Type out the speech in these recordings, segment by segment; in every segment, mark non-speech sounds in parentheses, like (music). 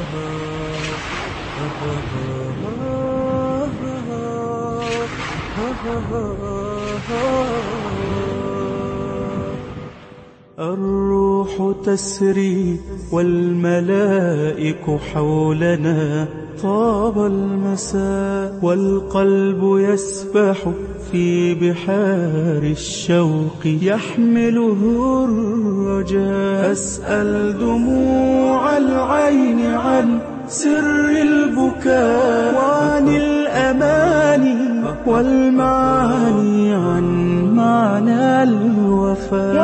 الرحمن تسري والملائك حولنا طاب المساء والقلب يسبح في بحار الشوق يحمله الرجاء. أسأل دموع العين عن سر البكاء وعن الأماني والمعاني عن معنى الوفاء.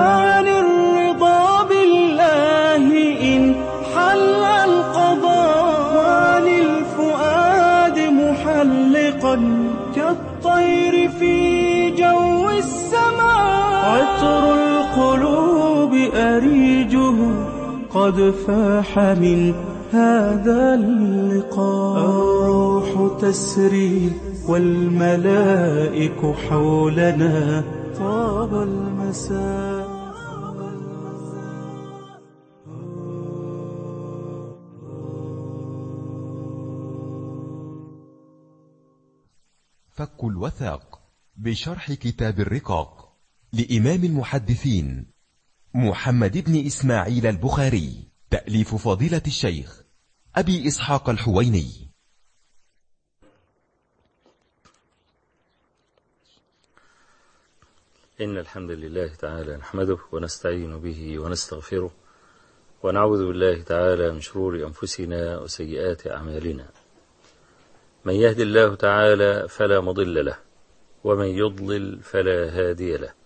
قد فاح من هذا اللقاء. الروح تسري والملائك حولنا. طاب المساء. فك الوثاق بشرح كتاب الرقاق لإمام المحدثين. محمد بن إسماعيل البخاري تأليف فضيلة الشيخ أبي إسحاق الحويني. إن الحمد لله تعالى نحمده ونستعين به ونستغفره ونعوذ بالله تعالى من شرور أنفسنا وسيئات أعمالنا. من يهد الله تعالى فلا مضل له ومن يضلل فلا هادي له.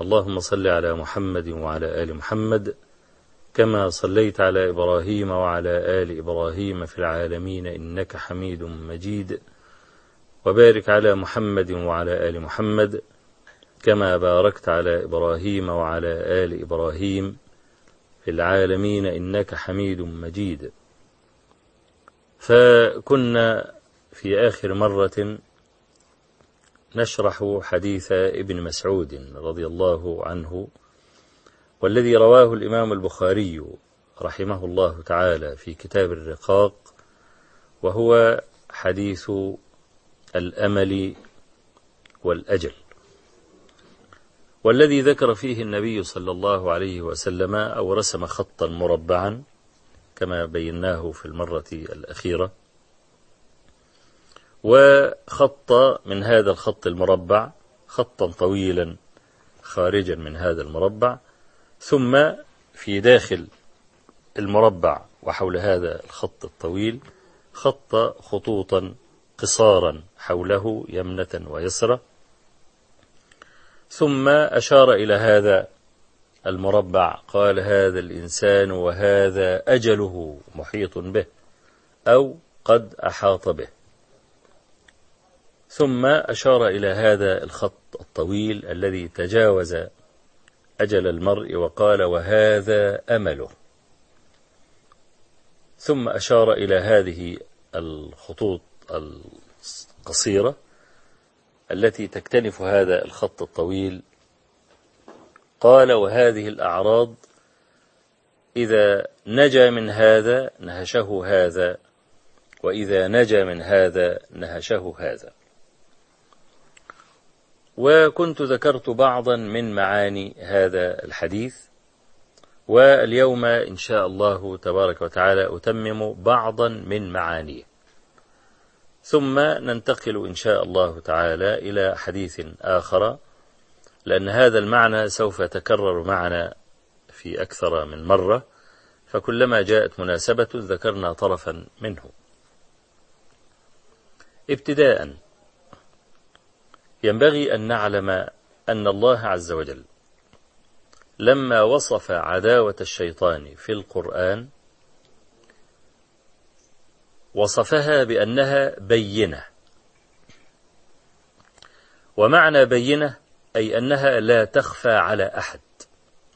اللهم صل على محمد وعلى آل محمد كما صليت على إبراهيم وعلى آل إبراهيم في العالمين إنك حميد مجيد وبارك على محمد وعلى آل محمد كما باركت على إبراهيم وعلى آل إبراهيم في العالمين إنك حميد مجيد. فكنا في آخر مرة نشرح حديث ابن مسعود رضي الله عنه والذي رواه الإمام البخاري رحمه الله تعالى في كتاب الرقاق وهو حديث الأمل والأجل. والذي ذكر فيه النبي صلى الله عليه وسلم أو رسم خطا مربعا كما بيناه في المرة الأخيرة. وخط من هذا الخط المربع خطا طويلا خارجا من هذا المربع ثم في داخل المربع وحول هذا الخط الطويل خط خطوطا قصارا حوله يمنة ويسرى. ثم أشار إلى هذا المربع قال هذا الإنسان وهذا أجله محيط به أو قد أحاط به. ثم أشار إلى هذا الخط الطويل الذي تجاوز أجل المرء وقال وهذا أمله. ثم أشار إلى هذه الخطوط القصيرة التي تكتنف هذا الخط الطويل. قال وهذه الأعراض إذا نجا من هذا نهشه هذا وإذا نجا من هذا نهشه هذا. وكنت ذكرت بعضا من معاني هذا الحديث. واليوم إن شاء الله تبارك وتعالى أتمم بعضا من معانيه. ثم ننتقل إن شاء الله تعالى إلى حديث آخر لأن هذا المعنى سوف يتكرر معنا في أكثر من مرة فكلما جاءت مناسبة ذكرنا طرفا منه. ابتداء ينبغي أن نعلم أن الله عز وجل لما وصف عداوة الشيطان في القرآن وصفها بأنها بينة. ومعنى بينة أي أنها لا تخفى على أحد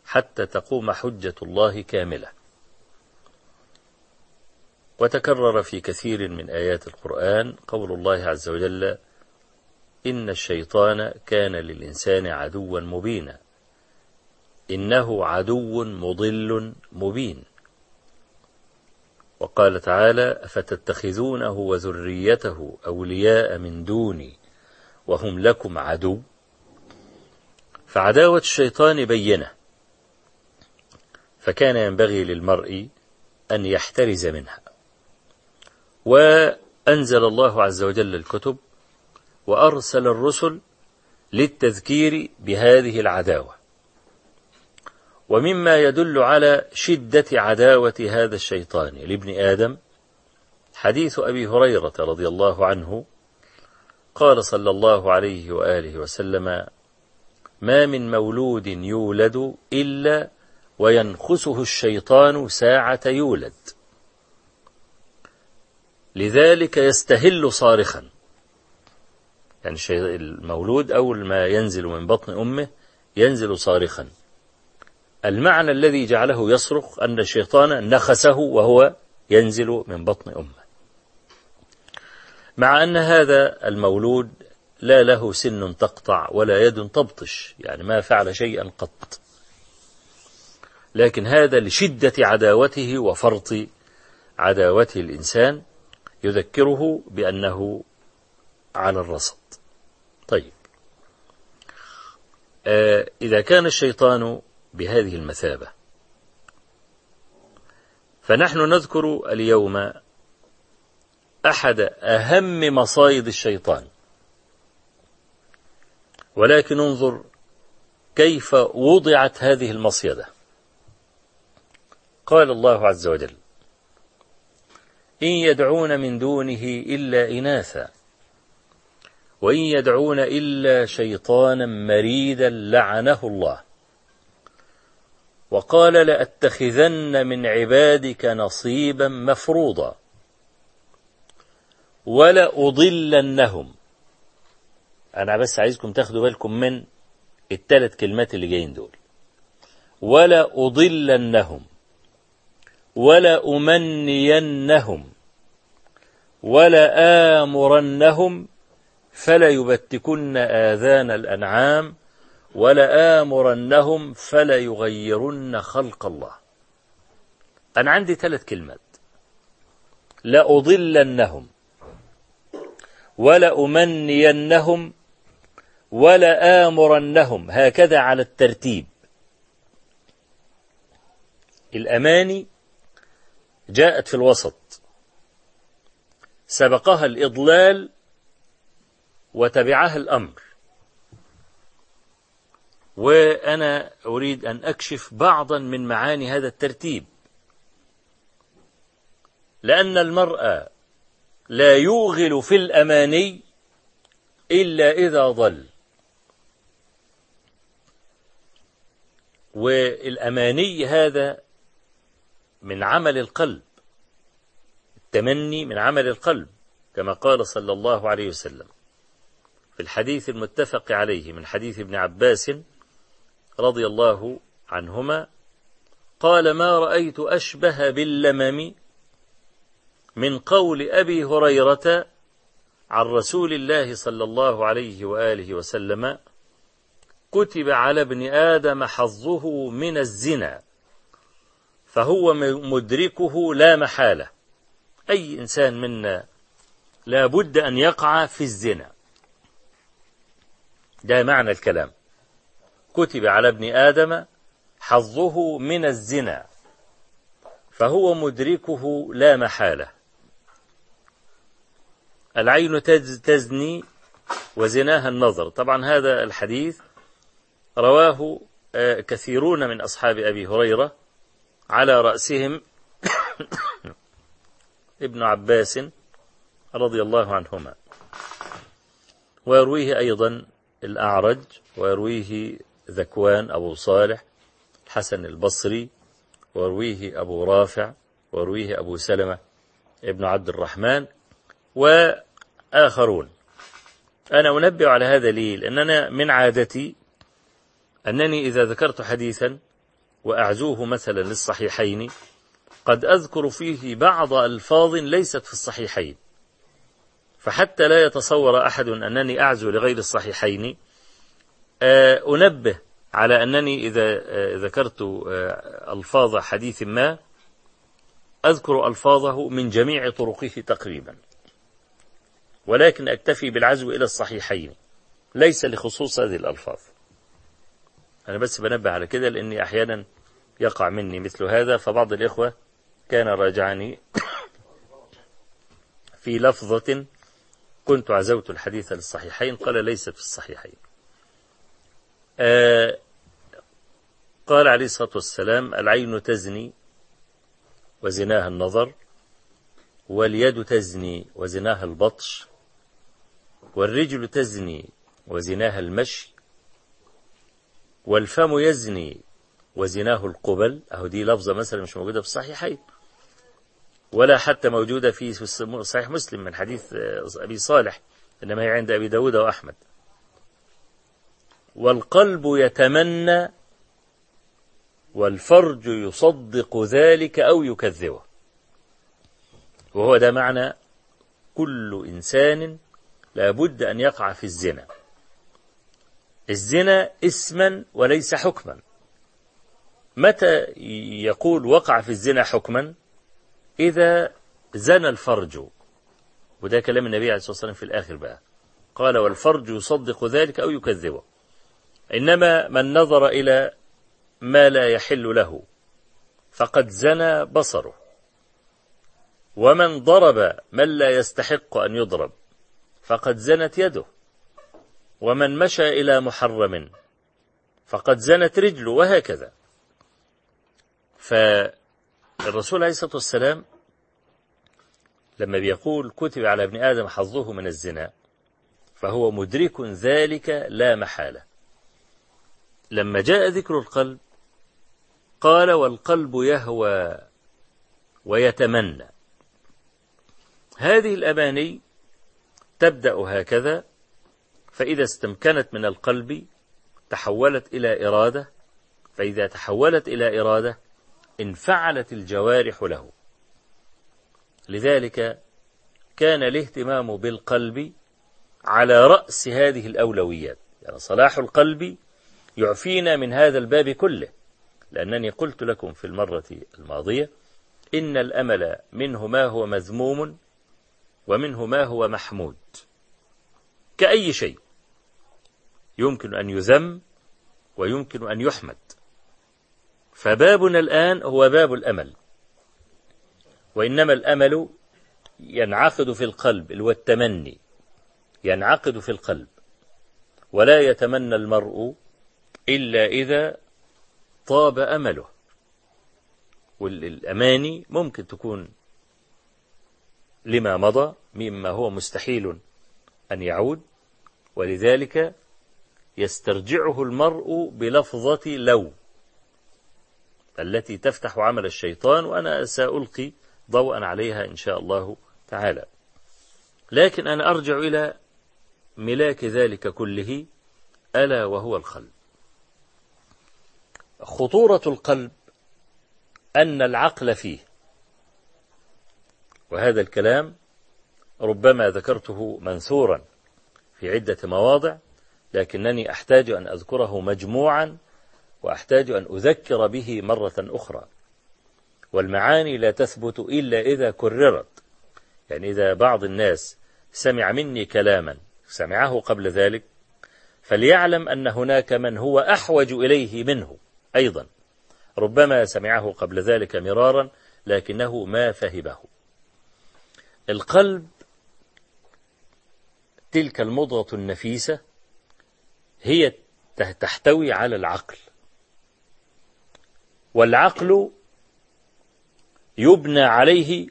حتى تقوم حجة الله كاملة. وتكرر في كثير من آيات القرآن قول الله عز وجل إن الشيطان كان للإنسان عدوا مبينا. إنه عدو مضل مبين. وقال تعالى أفتتخذونه وذريته أولياء من دوني وهم لكم عدو؟ فعداوة الشيطان بينة. فكان ينبغي للمرء أن يحترز منها. وأنزل الله عز وجل الكتب وأرسل الرسل للتذكير بهذه العداوة. ومما يدل على شدة عداوة هذا الشيطان لابن آدم حديث أبي هريرة رضي الله عنه قال صلى الله عليه وآله وسلم ما من مولود يولد إلا وينخسه الشيطان ساعة يولد. لذلك يستهل صارخا يعني المولود أول ما ينزل من بطن أمه ينزل صارخا. المعنى الذي جعله يصرخ أن الشيطان نخسه وهو ينزل من بطن أمه. مع أن هذا المولود لا له سن تقطع ولا يد تبطش يعني ما فعل شيئا قط. لكن هذا لشدة عداوته وفرط عداوته الإنسان يذكره بأنه على الرصد. طيب. آه إذا كان الشيطان بهذه المثابة فنحن نذكر اليوم أحد أهم مصايد الشيطان. ولكن انظر كيف وضعت هذه المصيدة. قال الله عز وجل إن يدعون من دونه إلا إناثا. وإن يدعون إلا شيطانا مريدا لعنه الله. وقال لأتخذن من عبادك نصيبا مفروضا. ولأضلنهم. أنا بس عايزكم تاخدوا بالكم من الثلاث كلمات اللي جايين دول. ولأضلنهم. ولأمنينهم. ولآمرنهم فليبتكن آذان الأنعام ولآمرنهم فليغيرن خلق الله. أنا عندي ثلاث كلمات. لأضلنهم ولأمنينهم ولآمرنهم هكذا على الترتيب. الأماني جاءت في الوسط. سبقها الإضلال وتبعها الأمر. وأنا أريد أن أكشف بعضا من معاني هذا الترتيب. لأن المرأة لا يوغل في الأماني إلا إذا ضل. والأماني هذا من عمل القلب. التمني من عمل القلب كما قال صلى الله عليه وسلم. في الحديث المتفق عليه من حديث ابن عباس رضي الله عنهما قال ما رأيت أشبه باللمم من قول أبي هريرة عن رسول الله صلى الله عليه وآله وسلم كتب على ابن آدم حظه من الزنا فهو مدركه لا محالة أي إنسان منا لا بد أن يقع في الزنا. ده معنى الكلام. كتب على ابن آدم حظه من الزنا فهو مدركه لا محالة. العين تزني وزناها النظر. طبعا هذا الحديث رواه كثيرون من أصحاب أبي هريرة على رأسهم (coughs) ابن عباس رضي الله عنهما. ويرويه أيضا الأعرج ويرويه ذكوان أبو صالح الحسن البصري ويرويه أبو رافع ويرويه أبو سلمة ابن عبد الرحمن وآخرون. أنا أنبه على هذا لي لأننا من عادتي أنني إذا ذكرت حديثا وأعزوه مثلا للصحيحين قد أذكر فيه بعض ألفاظ ليست في الصحيحين. فحتى لا يتصور أحد أنني أعزو لغير الصحيحين. آه، أنبه على أنني إذا آه، ذكرت آه، ألفاظ حديث ما أذكر ألفاظه من جميع طرقه تقريبا. ولكن أكتفي بالعزو إلى الصحيحين ليس لخصوص هذه الألفاظ. أنا بس بنبه على كده لأني أحيانا يقع مني مثل هذا. فبعض الإخوة كان راجعني في لفظة كنت عزوت الحديث للصحيحين قال ليست في الصحيحين. آه قال عليه الصلاة والسلام العين تزني وزناها النظر واليد تزني وزناها البطش والرجل تزني وزناها المشي والفم يزني وزناه القبل. أهو دي لفظة مثلا مش موجودة في الصحيحين. ولا حتى موجودة في صحيح مسلم من حديث أبي صالح إنما هي عند أبي داود وأحمد. والقلب يتمنى والفرج يصدق ذلك أو يكذبه. وهو ده معنى كل إنسان لابد أن يقع في الزنا. الزنا اسما وليس حكما. متى يقول وقع في الزنا حكما؟ إذا زنى الفرج. وده كلام النبي عليه الصلاة والسلام في الآخر بقى. قال والفرج يصدق ذلك أو يكذبه. إنما من نظر إلى ما لا يحل له فقد زنى بصره. ومن ضرب من لا يستحق أن يضرب فقد زنت يده. ومن مشى إلى محرم فقد زنت رجله وهكذا. فالرسول عليه الصلاة والسلام لما بيقول كتب على ابن آدم حظه من الزنا فهو مدرك ذلك لا محالة. لما جاء ذكر القلب قال والقلب يهوى ويتمنى. هذه الأماني تبدأ هكذا فإذا استمكنت من القلب تحولت إلى إرادة فإذا تحولت إلى إرادة انفعلت الجوارح له. لذلك كان الاهتمام بالقلب على رأس هذه الأولويات. يعني صلاح القلب يعفينا من هذا الباب كله. لأنني قلت لكم في المرة الماضية إن الأمل منه ما هو مذموم ومنه ما هو محمود. كأي شيء يمكن أن يذم ويمكن أن يحمد. فبابنا الآن هو باب الأمل. وإنما الأمل ينعقد في القلب اللي هو التمني. ينعقد في القلب. ولا يتمنى المرء إلا إذا طاب أمله. والأماني ممكن تكون لما مضى مما هو مستحيل أن يعود. ولذلك يسترجعه المرء بلفظة لو التي تفتح عمل الشيطان وأنا سألقي ضوءا عليها إن شاء الله تعالى. لكن أنا أرجع إلى ملاك ذلك كله ألا وهو القلب. خطورة القلب أن العقل فيه. وهذا الكلام ربما ذكرته منثورا في عدة مواضع لكنني أحتاج أن أذكره مجموعا وأحتاج أن أذكر به مرة أخرى. والمعاني لا تثبت إلا إذا كررت. يعني إذا بعض الناس سمع مني كلاما سمعه قبل ذلك فليعلم أن هناك من هو أحوج إليه منه أيضا. ربما سمعه قبل ذلك مرارا لكنه ما فهمه. القلب تلك المضغة النفيسة هي تحتوي على العقل. والعقل يبنى عليه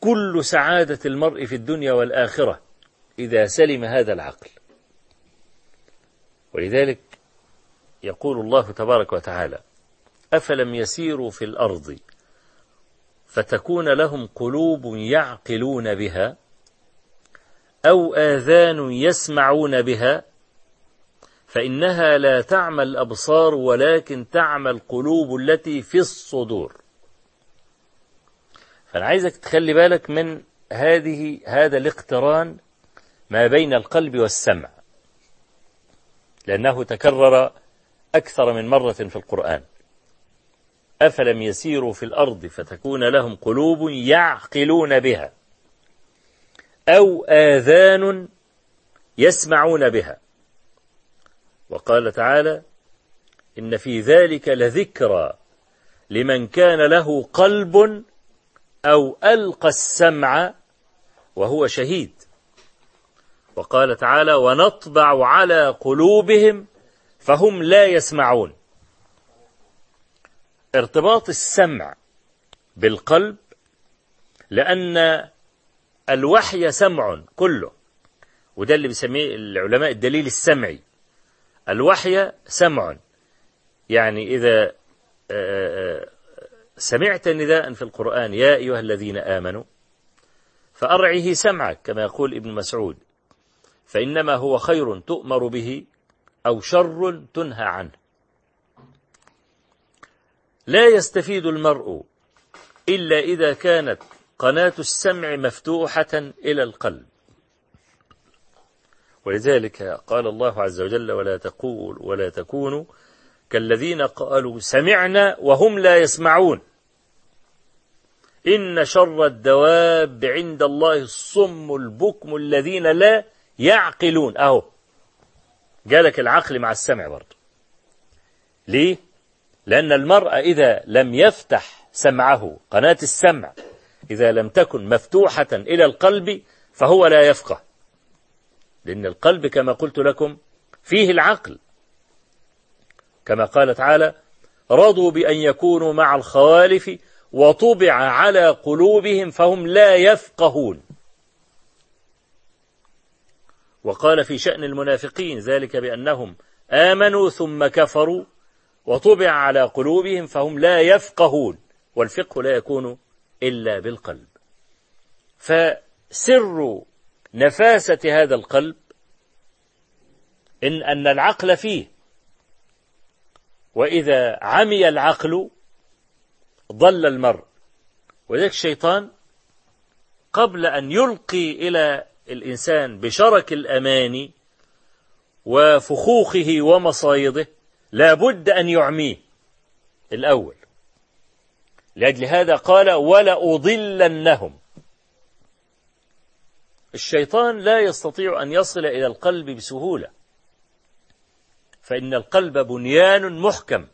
كل سعادة المرء في الدنيا والآخرة إذا سلم هذا العقل. ولذلك يقول الله تبارك وتعالى أفلم يسيروا في الأرض فتكون لهم قلوب يعقلون بها أو آذان يسمعون بها فإنها لا تعمى الأبصار ولكن تعمى القلوب التي في الصدور. فأنا عايزك تخلي بالك من هذه هذا الاقتران ما بين القلب والسمع لأنه تكرر أكثر من مرة في القرآن. أفلم يسيروا في الأرض فتكون لهم قلوب يعقلون بها أو آذان يسمعون بها. وقال تعالى إن في ذلك لذكرى لمن كان له قلب أو ألقى السمع وهو شهيد. وقال تعالى ونطبع على قلوبهم فهم لا يسمعون. ارتباط السمع بالقلب لأن الوحي سمع كله وده اللي بيسميه العلماء الدليل السمعي. الوحي سمع يعني إذا سمعت نداء في القرآن يا أيها الذين آمنوا فأرعه سمعك كما يقول ابن مسعود فإنما هو خير تؤمر به أو شر تنهى عنه. لا يستفيد المرء إلا إذا كانت قناة السمع مفتوحة إلى القلب. ولذلك قال الله عز وجل ولا تقول ولا تكونوا كالذين قالوا سمعنا وهم لا يسمعون. إن شر الدواب عند الله الصم البكم الذين لا يعقلون. أهو جالك العقل مع السمع برضه. ليه؟ لأن المرء إذا لم يفتح سمعه قناة السمع إذا لم تكن مفتوحة إلى القلب فهو لا يفقه. لأن القلب كما قلت لكم فيه العقل. كما قال تعالى رضوا بأن يكونوا مع الخوالف وطبع على قلوبهم فهم لا يفقهون. وقال في شأن المنافقين ذلك بأنهم آمنوا ثم كفروا وطبع على قلوبهم فهم لا يفقهون والفقه لا يكون إلا بالقلب. فسر نفاسة هذا القلب إن أن العقل فيه وإذا عمي العقل ضل المرء. وذلك الشيطان قبل أن يلقي إلى الإنسان بشرك الأماني وفخوخه ومصايده لا بد أن يعميه الأول. لأجل هذا قال ولا أضلنهم الشيطان لا يستطيع أن يصل إلى القلب بسهولة. فإن القلب بنيان محكم.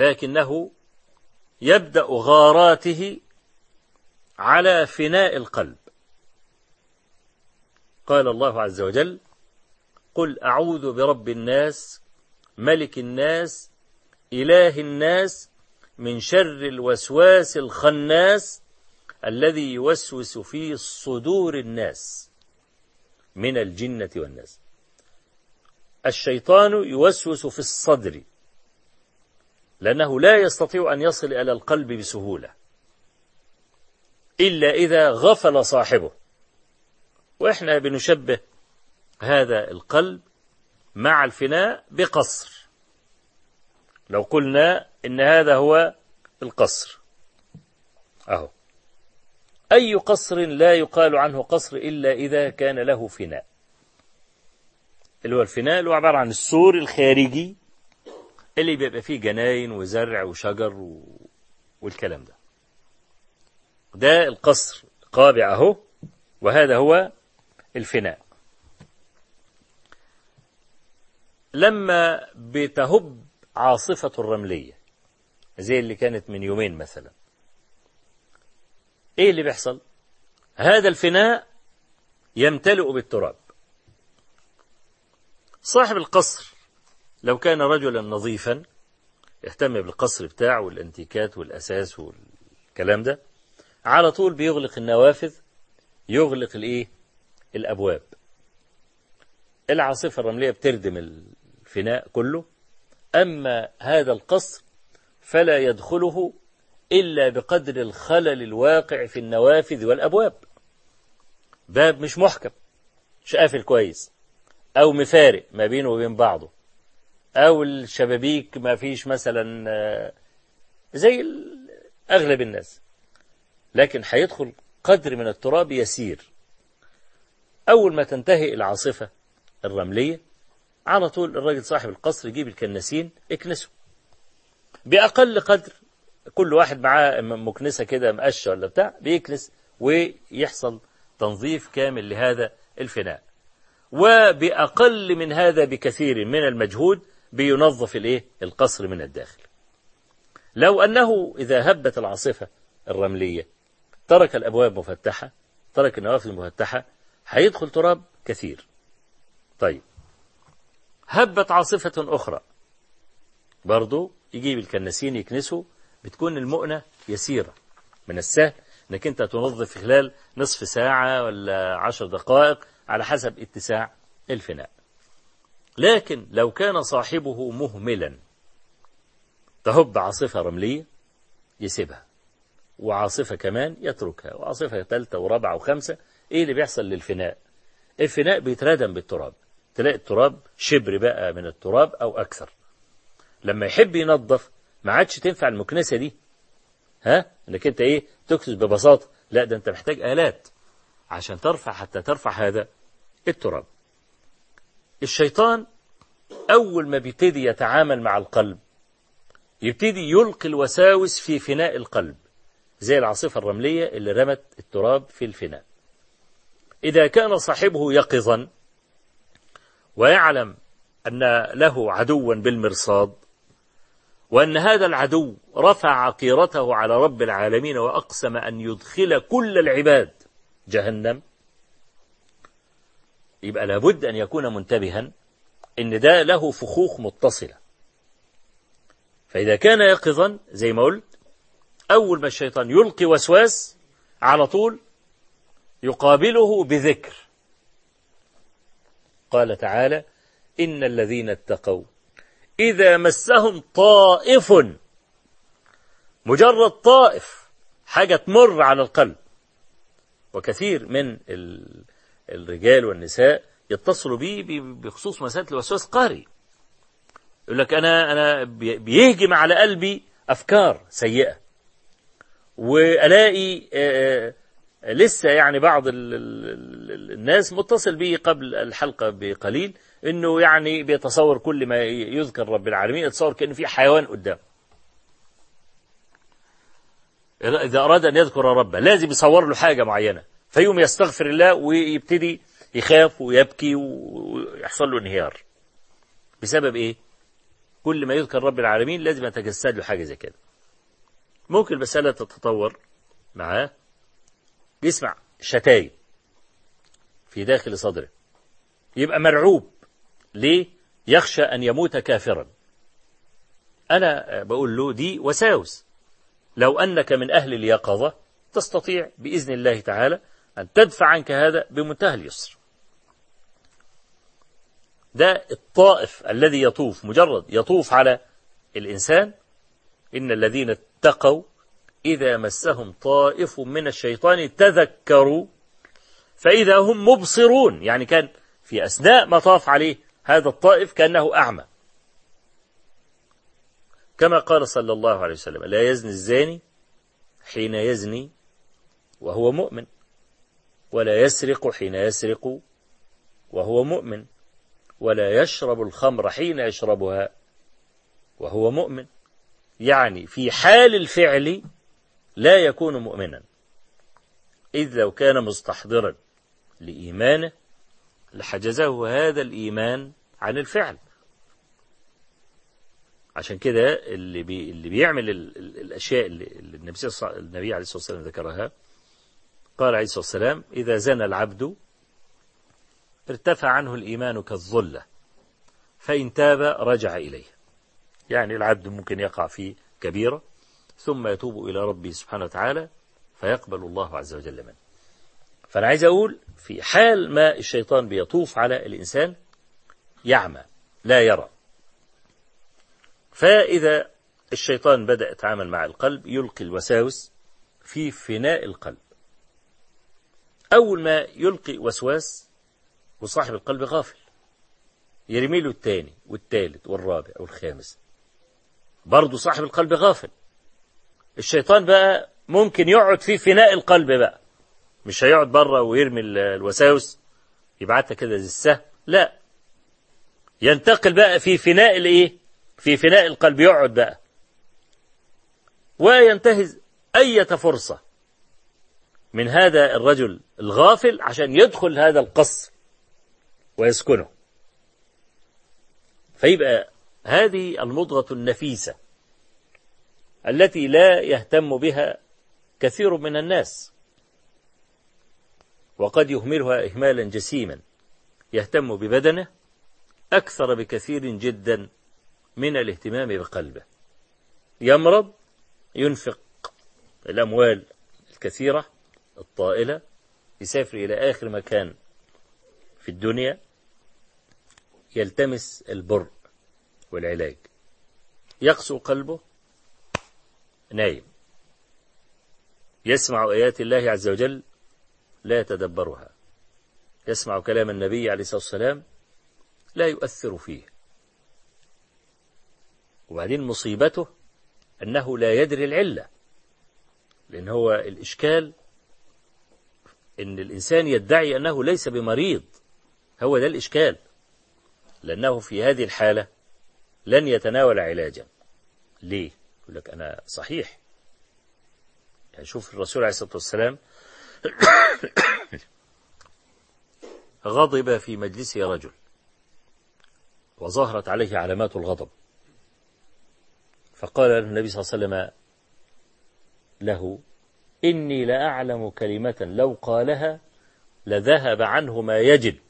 لكنه يبدأ غاراته على فناء القلب. قال الله عز وجل قل أعوذ برب الناس ملك الناس إله الناس من شر الوسواس الخناس الذي يوسوس في صدور الناس من الجنة والناس. الشيطان يوسوس في الصدر. لأنه لا يستطيع أن يصل إلى القلب بسهولة. إلا إذا غفل صاحبه. وإحنا بنشبه هذا القلب مع الفناء بقصر. لو قلنا إن هذا هو القصر. أهو. أي قصر لا يقال عنه قصر إلا إذا كان له فناء. اللي هو الفناء اللي هو عبارة عن السور الخارجي اللي بيبقى فيه جناين وزرع وشجر و... والكلام ده. ده القصر قابع أهو وهذا هو الفناء. لما بتهب عاصفة الرملية زي اللي كانت من يومين مثلا إيه اللي بيحصل؟ هذا الفناء يمتلئ بالتراب. صاحب القصر لو كان رجلا نظيفا يهتم بالقصر بتاعه والانتيكات والأساس والكلام ده على طول بيغلق النوافذ يغلق الإيه؟ الأبواب. العاصفة الرملية بتردم الفناء كله. أما هذا القصر فلا يدخله إلا بقدر الخلل الواقع في النوافذ والأبواب. باب مش محكم مش قافل كويس أو مفارق ما بينه وبين بعضه. أو الشبابيك ما فيش مثلا آه، زي أغلب الناس. لكن هيدخل قدر من التراب يسير. أول ما تنتهي العاصفة الرملية على طول الراجل صاحب القصر يجيب الكناسين اكنسه. بأقل قدر كل واحد معاه مكنسة كده مقشة ولا بتاع بيكنس ويحصل تنظيف كامل لهذا الفناء. وبأقل من هذا بكثير من المجهود بينظف الإيه؟ القصر من الداخل. لو أنه إذا هبت العاصفة الرملية ترك الأبواب مفتحة ترك النوافذ مفتحة هيدخل تراب كثير. طيب. هبت عاصفة أخرى. برضو يجيب الكناسين يكنسوا بتكون المؤنة يسيرة. من السهل إنك أنت تنظف خلال نصف ساعة ولا عشر دقائق على حسب اتساع الفناء. لكن لو كان صاحبه مهملا تهب عاصفة رملية يسيبها وعاصفة كمان يتركها وعاصفة ثالثة ورابعة وخمسة إيه اللي بيحصل للفناء؟ الفناء بيتردم بالتراب تلاقي التراب شبر بقى من التراب أو أكثر. لما يحب ينظف ما عادش تنفع المكنسة دي. ها؟ إنك أنت إيه؟ تكنس ببساطة. لا ده أنت محتاج آلات عشان ترفع حتى ترفع هذا التراب. الشيطان أول ما بيبتدي يتعامل مع القلب يبتدي يلقي الوساوس في فناء القلب زي العاصفة الرملية اللي رمت التراب في الفناء. إذا كان صاحبه يقظا ويعلم أن له عدوا بالمرصاد وأن هذا العدو رفع عقيرته على رب العالمين وأقسم أن يدخل كل العباد جهنم يبقى لابد أن يكون منتبها إن ده له فخوخ متصلة. فإذا كان يقظا زي ما قلت أول ما الشيطان يلقي وسواس على طول يقابله بذكر. قال تعالى إن الذين اتقوا إذا مسهم طائف مجرد طائف حاجة تمر على القلب. وكثير من ال- الرجال والنساء يتصلوا بي بخصوص مسألة الوسواس قهري يقول لك أنا أنا بي- بيهجم على قلبي أفكار سيئة. وألاقي لسه يعني بعض ال- ال- ال- الناس متصل بي قبل الحلقة بقليل إنه يعني بيتصور كل ما يذكر رب العالمين يتصور كأنه في حيوان قدامه إذا أراد أن يذكر ربه لازم يصور له حاجة معينة. فيوم يستغفر الله ويبتدي يخاف ويبكي ويحصل له انهيار. بسبب إيه؟ كل ما يذكر رب العالمين لازم يتجسد له حاجة زي كده. ممكن المسألة تتطور معاه. يسمع شتايم في داخل صدره. يبقى مرعوب. ليه؟ يخشى أن يموت كافرا. أنا بقول له دي وساوس. لو أنك من أهل اليقظة تستطيع بإذن الله تعالى أن تدفع عنك هذا بمنتهى اليسر. ده الطائف الذي يطوف مجرد يطوف على الإنسان إن الذين اتقوا إذا مسهم طائف من الشيطان تذكروا فإذا هم مبصرون. يعني كان في أثناء ما طاف عليه هذا الطائف كأنه أعمى. كما قال صلى الله عليه وسلم لا يزني الزاني حين يزني وهو مؤمن. ولا يسرق حين يسرق وهو مؤمن ولا يشرب الخمر حين يشربها وهو مؤمن. يعني في حال الفعل لا يكون مؤمنا. إذ لو كان مستحضرا لإيمانه لحجزه هذا الإيمان عن الفعل. عشان كده اللي بي اللي بيعمل ال ال الأشياء اللي, النبي, النبي عليه الصلاة والسلام ذكرها قال الصلاة والسلام إذا زنى العبد ارتفع عنه الإيمان كالظلة فإن تاب رجع إليه. يعني العبد ممكن يقع في كبيرة ثم يتوب إلى ربه سبحانه وتعالى فيقبل الله عز وجل منه. فأنا عايز أقول في حال ما الشيطان بيطوف على الإنسان يعمى لا يرى. فإذا الشيطان بدأ يتعامل مع القلب يلقي الوساوس في فناء القلب. أول ما يلقي وسواس وصاحب القلب غافل. يرمي له الثاني والثالث والرابع والخامس. برضه صاحب القلب غافل. الشيطان بقى ممكن يقعد في فناء القلب بقى. مش هيقعد بره ويرمي الوساوس يبعتها كده زي السهم. لا. ينتقل بقى في فناء الإيه؟ في فناء القلب يقعد بقى. وينتهز أية فرصة. من هذا الرجل الغافل عشان يدخل هذا القصر ويسكنه. فيبقى هذه المضغة النفيسة التي لا يهتم بها كثير من الناس. وقد يهملها إهمالا جسيما يهتم ببدنه أكثر بكثير جدا من الاهتمام بقلبه. يمرض ينفق الأموال الكثيرة الطائلة يسافر إلى آخر مكان في الدنيا يلتمس البر والعلاج. يقسو قلبه نايم. يسمع آيات الله عز وجل لا يتدبرها. يسمع كلام النبي عليه الصلاة والسلام لا يؤثر فيه. وبعدين مصيبته أنه لا يدري العلة لأن هو الإشكال أن الإنسان يدعي أنه ليس بمريض. هو ده الإشكال. لأنه في هذه الحالة لن يتناول علاجا. ليه؟ يقول لك أنا صحيح. يعني شوف الرسول عليه الصلاة والسلام (coughs) غضب في مجلسه رجل وظهرت عليه علامات الغضب. فقال النبي صلى الله عليه وسلم له إني لأعلم كلمة لو قالها لذهب عنه ما يجد.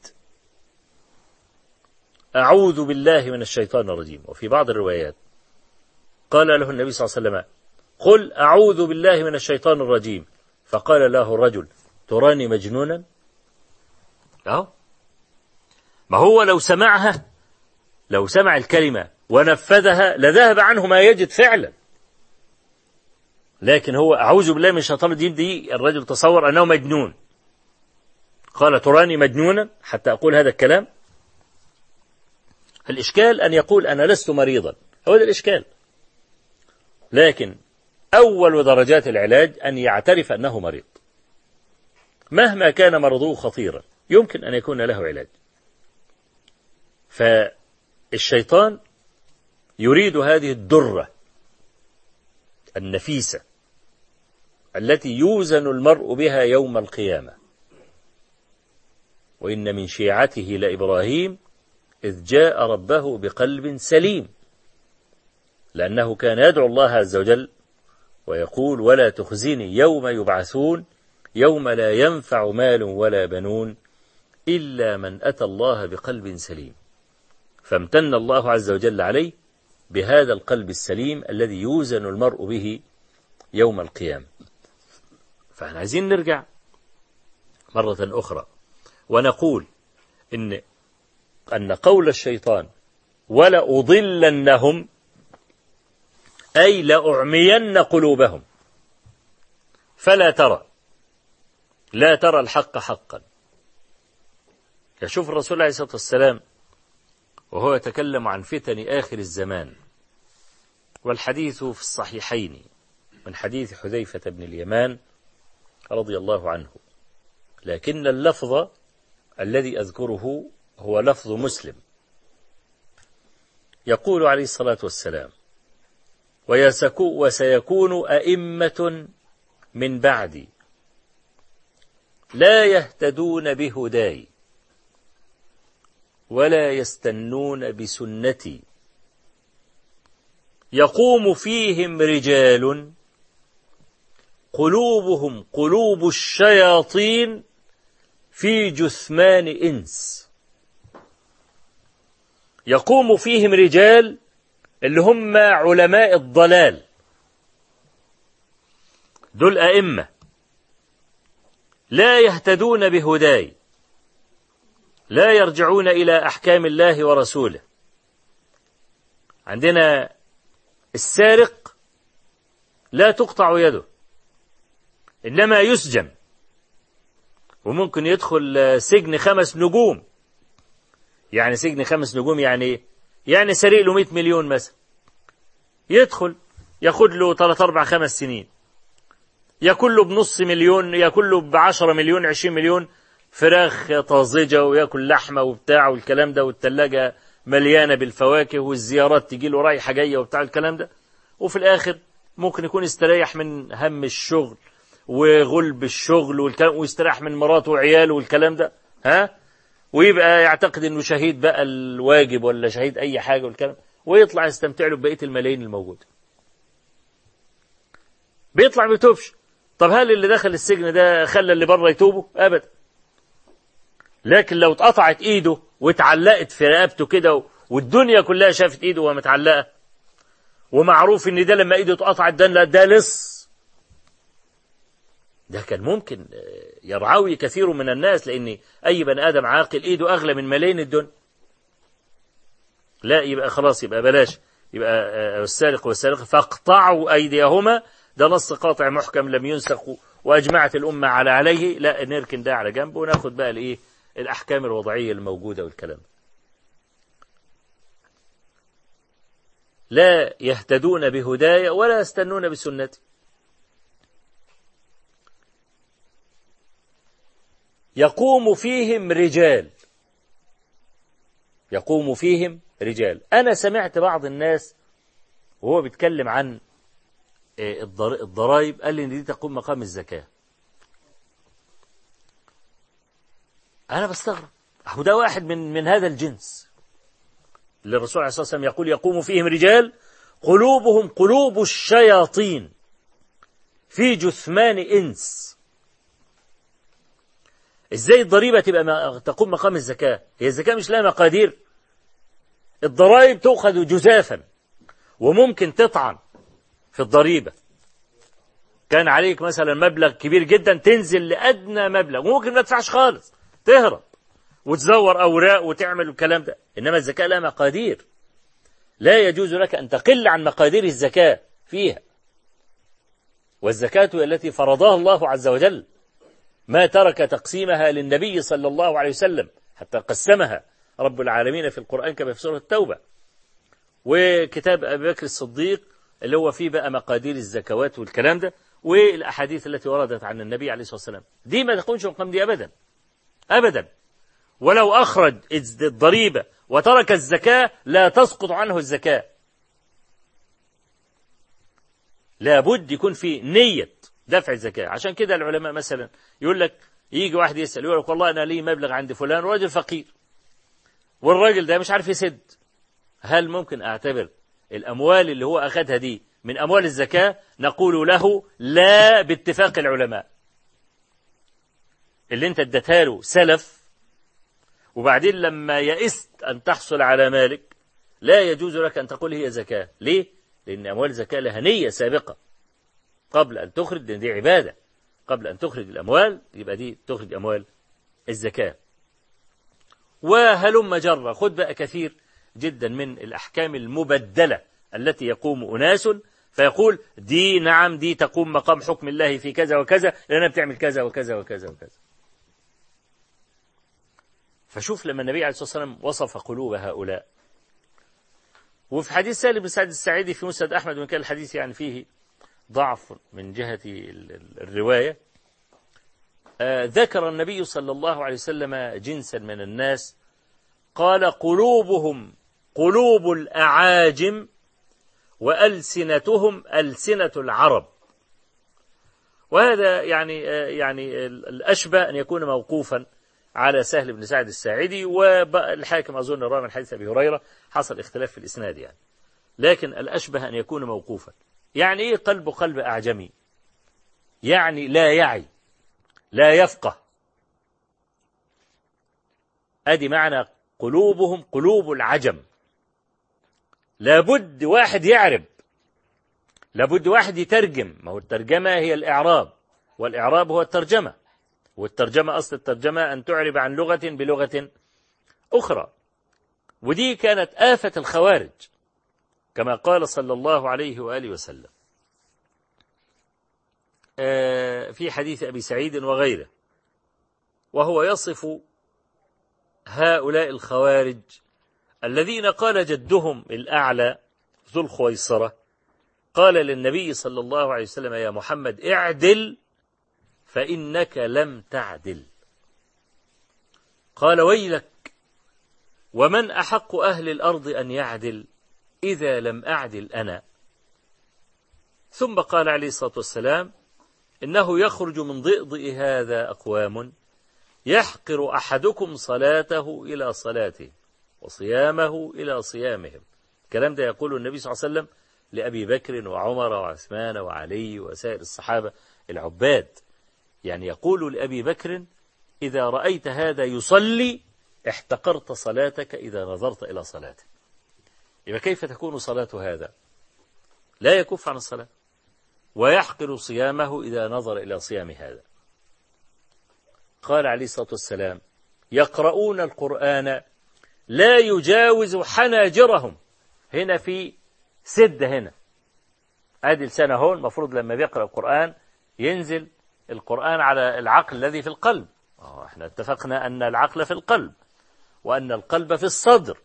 أعوذ بالله من الشيطان الرجيم. وفي بعض الروايات قال له النبي صلى الله عليه وسلم قل أعوذ بالله من الشيطان الرجيم. فقال له الرجل تراني مجنونا؟ أهو ما هو لو سمعها لو سمع الكلمة ونفذها لذهب عنه ما يجد فعلا. لكن هو أعوذ بالله من الشيطان الرجيم دي الرجل تصور أنه مجنون. قال تراني مجنونا؟ حتى أقول هذا الكلام. الإشكال أن يقول أنا لست مريضا. هو ده الإشكال. لكن أول درجات العلاج أن يعترف أنه مريض. مهما كان مرضه خطيرا يمكن أن يكون له علاج. فالشيطان يريد هذه الدرة النفيسة التي يوزن المرء بها يوم القيامة. وإن من شيعته لإبراهيم إذ جاء ربه بقلب سليم لأنه كان يدعو الله عز وجل ويقول ولا تخزني يوم يبعثون يوم لا ينفع مال ولا بنون إلا من أتى الله بقلب سليم. فامتن الله عز وجل عليه بهذا القلب السليم الذي يوزن المرء به يوم القيامة. فاحنا عايزين نرجع مرة أخرى ونقول إن أن قول الشيطان ولا أضلنهم أي لأعمين قلوبهم. فلا ترى لا ترى الحق حقا. يشوف الرسول عليه الصلاة والسلام وهو يتكلم عن فتن آخر الزمان. والحديث في الصحيحين من حديث حذيفة بن اليمان رضي الله عنه. لكن اللفظ الذي أذكره هو لفظ مسلم. يقول عليه الصلاة والسلام وسيكون أئمة من بعدي لا يهتدون بهداي ولا يستنون بسنتي. يقوم فيهم رجال قلوبهم قلوب الشياطين في جثمان إنس. يقوم فيهم رجال اللي هم علماء الضلال. دول أئمة لا يهتدون بهداي لا يرجعون إلى أحكام الله ورسوله. عندنا السارق لا تقطع يده. إنما يسجن. وممكن يدخل سجن خمس نجوم. يعني سجن خمس نجوم يعني إيه؟ يعني سرق له 100 مليون مثلا. يدخل ياخد له 3 4 5 سنين. ياكل له بنص مليون ياكل له ب 10 مليون 20 مليون فراخ طازجة وياكل لحمة وبتاع والكلام ده والثلاجه مليانة بالفواكه والزيارات تجي له رايحة جاية وبتاع الكلام ده. وفي الآخر ممكن يكون استريح من هم الشغل. وغلب الشغل والكلام ويستريح من مراته وعياله والكلام ده ها؟ ويبقى يعتقد إنه شهيد بقى الواجب ولا شهيد أي حاجة والكلام ويطلع يستمتع له ببقية الملايين الموجودة. بيطلع ما بيتوبش طب هل اللي دخل السجن ده خلى اللي بره يتوبوا؟ أبدا. لكن لو اتقطعت إيده واتعلقت في رقبته كده والدنيا كلها شافت إيده وهي متعلقة ومعروف إن ده لما إيده اتقطعت ده ده لص. ده كان ممكن يرعوي كثير من الناس لأن أي بني آدم عاقل إيده أغلى من ملايين الدنيا. لا يبقى خلاص يبقى بلاش. يبقى السارق والسارقة فاقطعوا أيديهما. ده نص قاطع محكم لم ينسخ وأجمعت الأمة على عليه. لا نركن ده على جنب وناخد بقى الإيه؟ الأحكام الوضعية الموجودة والكلام. لا يهتدون بهدايا ولا يستنون بسنتي. يقوم فيهم رجال. يقوم فيهم رجال. أنا سمعت بعض الناس وهو بيتكلم عن الضرائب. قال لي إن دي تقوم مقام الزكاة. أنا بستغرب. هو ده واحد من من هذا الجنس. اللي الرسول عليه الصلاة والسلام يقول يقوم فيهم رجال قلوبهم قلوب الشياطين في جثمان إنس. إزاي الضريبة تبقى تقوم مقام الزكاة؟ هي الزكاة مش لها مقادير. الضرائب تؤخذ جزافا وممكن تطعن في الضريبة. كان عليك مثلا مبلغ كبير جدا تنزل لأدنى مبلغ وممكن ما تدفعش خالص. تهرب وتزور أوراق وتعمل الكلام ده. إنما الزكاة لها مقادير. لا يجوز لك أن تقل عن مقادير الزكاة فيها. والزكاة التي فرضها الله عز وجل ما ترك تقسيمها للنبي صلى الله عليه وسلم حتى قسمها رب العالمين في القرآن كما في سورة التوبة. وكتاب أبي بكر الصديق اللي هو فيه بقى مقادير الزكوات والكلام ده والأحاديث التي وردت عن النبي عليه الصلاة والسلام. دي ما تكونش مقام دي أبدا. أبدا. ولو أخرج الضريبة وترك الزكاة لا تسقط عنه الزكاة. لابد يكون في نية دفع الزكاة. عشان كده العلماء مثلا يقول لك يجي واحد يسأل يقول لك والله أنا لي مبلغ عند فلان راجل فقير والراجل ده مش عارف يسد. هل ممكن أعتبر الأموال اللي هو أخذها دي من أموال الزكاة؟ نقول له لا باتفاق العلماء. اللي أنت اديتها له سلف وبعدين لما يئست أن تحصل على مالك لا يجوز لك أن تقول هي زكاة. ليه؟ لأن أموال الزكاة لها نية سابقة. قبل أن تخرج لأن دي عبادة. قبل أن تخرج الأموال يبقى دي تخرج أموال الزكاة. وهلم جرة خد بقى كثير جدا من الأحكام المبدلة التي يقوم أناس. فيقول دي نعم دي تقوم مقام حكم الله في كذا وكذا لأنها بتعمل كذا وكذا وكذا وكذا. فشوف لما النبي عليه الصلاة والسلام وصف قلوب هؤلاء. وفي حديث سالم بن سعد السعيدي في مسند أحمد وإن كان الحديث يعني فيه ضعف من جهة الرواية. آه ذكر النبي صلى الله عليه وسلم جنسا من الناس. قال قلوبهم قلوب الأعاجم وألسنتهم ألسنة العرب. وهذا يعني آه يعني الأشبه أن يكون موقوفا على سهل بن سعد الساعدي والحاكم أظن رأى من حديث أبي هريرة. حصل اختلاف في الإسناد يعني. لكن الأشبه أن يكون موقوفا. يعني إيه قلب قلب أعجمي؟ يعني لا يعي لا يفقه. أدي معنى قلوبهم قلوب العجم. لابد واحد يعرب لابد واحد يترجم. ما هو الترجمة هي الإعراب والإعراب هو الترجمة. والترجمة أصل الترجمة أن تعرب عن لغة بلغة أخرى. ودي كانت آفة الخوارج. كما قال صلى الله عليه وآله وسلم. آه، في حديث أبي سعيد وغيره. وهو يصف هؤلاء الخوارج الذين قال جدهم الأعلى ذو الخويصرة قال للنبي صلى الله عليه وسلم يا محمد اعدل فإنك لم تعدل. قال ويلك ومن أحق أهل الأرض أن يعدل؟ إذا لم أعدل أنا. ثم قال عليه الصلاة والسلام إنه يخرج من ضئضئ هذا أقوام يحقر أحدكم صلاته إلى صلاته وصيامه إلى صيامهم. الكلام ده يقول النبي صلى الله عليه وسلم لأبي بكر وعمر وعثمان وعلي وسائر الصحابة العباد. يعني يقول لأبي بكر إذا رأيت هذا يصلي احتقرت صلاتك إذا نظرت إلى صلاته يبقى كيف تكون صلاة هذا؟ لا يكف عن الصلاة. ويحقر صيامه إذا نظر إلى صيام هذا. قال عليه الصلاة والسلام يقرؤون القرآن لا يجاوز حناجرهم. هنا في سد هنا. ادي لسانه هون المفروض لما بيقرأ القرآن ينزل القرآن على العقل الذي في القلب. إحنا اتفقنا أن العقل في القلب وأن القلب في الصدر.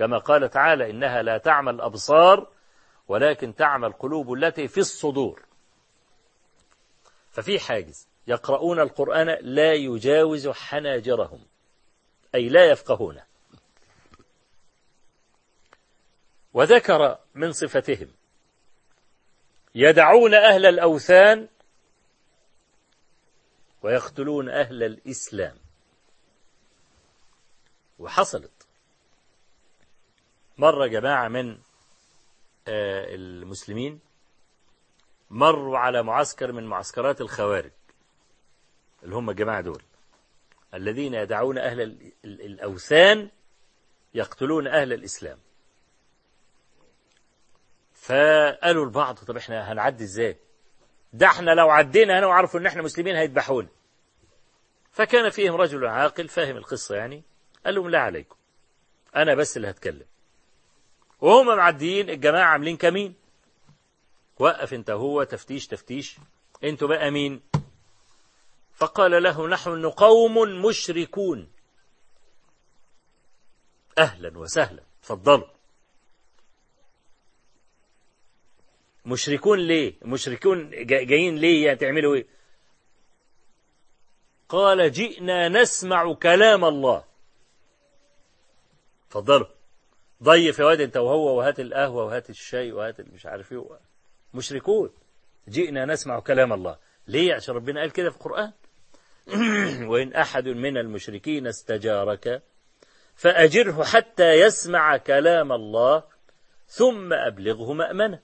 كما قال تعالى إنها لا تعمى الأبصار ولكن تعمى القلوب التي في الصدور. ففي حاجز يقرؤون القرآن لا يجاوز حناجرهم أي لا يفقهونه وذكر من صفتهم يدعون أهل الأوثان ويقتلون أهل الإسلام. وحصلت مر جماعة من المسلمين مروا على معسكر من معسكرات الخوارج اللي هم الجماعة دول الذين يدعون أهل الأوثان يقتلون أهل الإسلام. فقالوا البعض طب إحنا هنعدي إزاي؟ ده إحنا لو عدينا هنا وعرفوا إن إحنا مسلمين هيذبحونا. فكان فيهم رجل عاقل فاهم القصة يعني قال لهم لا عليكم أنا بس اللي هتكلم. وهم معديين الجماعة عاملين كمين؟ وقف انت هو تفتيش تفتيش. أنتوا بقى مين؟ فقال له نحن قوم مشركون. أهلا وسهلا. تفضلوا مشركون ليه؟ مشركون جايين ليه؟ يعني تعملوا إيه؟ قال جئنا نسمع كلام الله. تفضلوا ضيف يا واد انت وهو وهات القهوة وهات الشاي وهات مش عارف إيه. مشركون. جئنا نسمع كلام الله. ليه؟ عشان ربنا قال كده في القرآن. (clears throat) وإن أحد من المشركين استجارك فأجره حتى يسمع كلام الله ثم أبلغه مأمنة.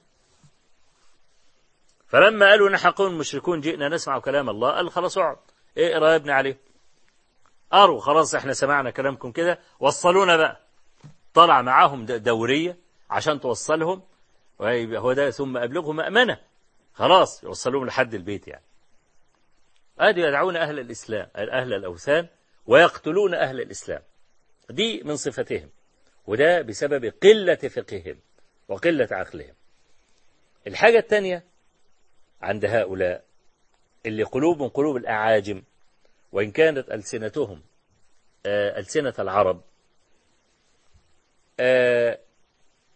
فلما قالوا نحن قوم مشركون جئنا نسمع كلام الله قال خلاص اقعد. اقرأ يا ابني عليه قروا. خلاص إحنا سمعنا كلامكم كده. وصلونا بقى. طلع معاهم دورية عشان توصلهم هو ده ثم أبلغه مأمنة. خلاص يوصلوهم لحد البيت يعني. أدي يدعون أهل الإسلام أهل الأوثان ويقتلون أهل الإسلام. دي من صفتهم. وده بسبب قلة فقههم وقلة عقلهم. الحاجة الثانية عند هؤلاء اللي قلوبهم قلوب الأعاجم وإن كانت ألسنتهم ألسنة العرب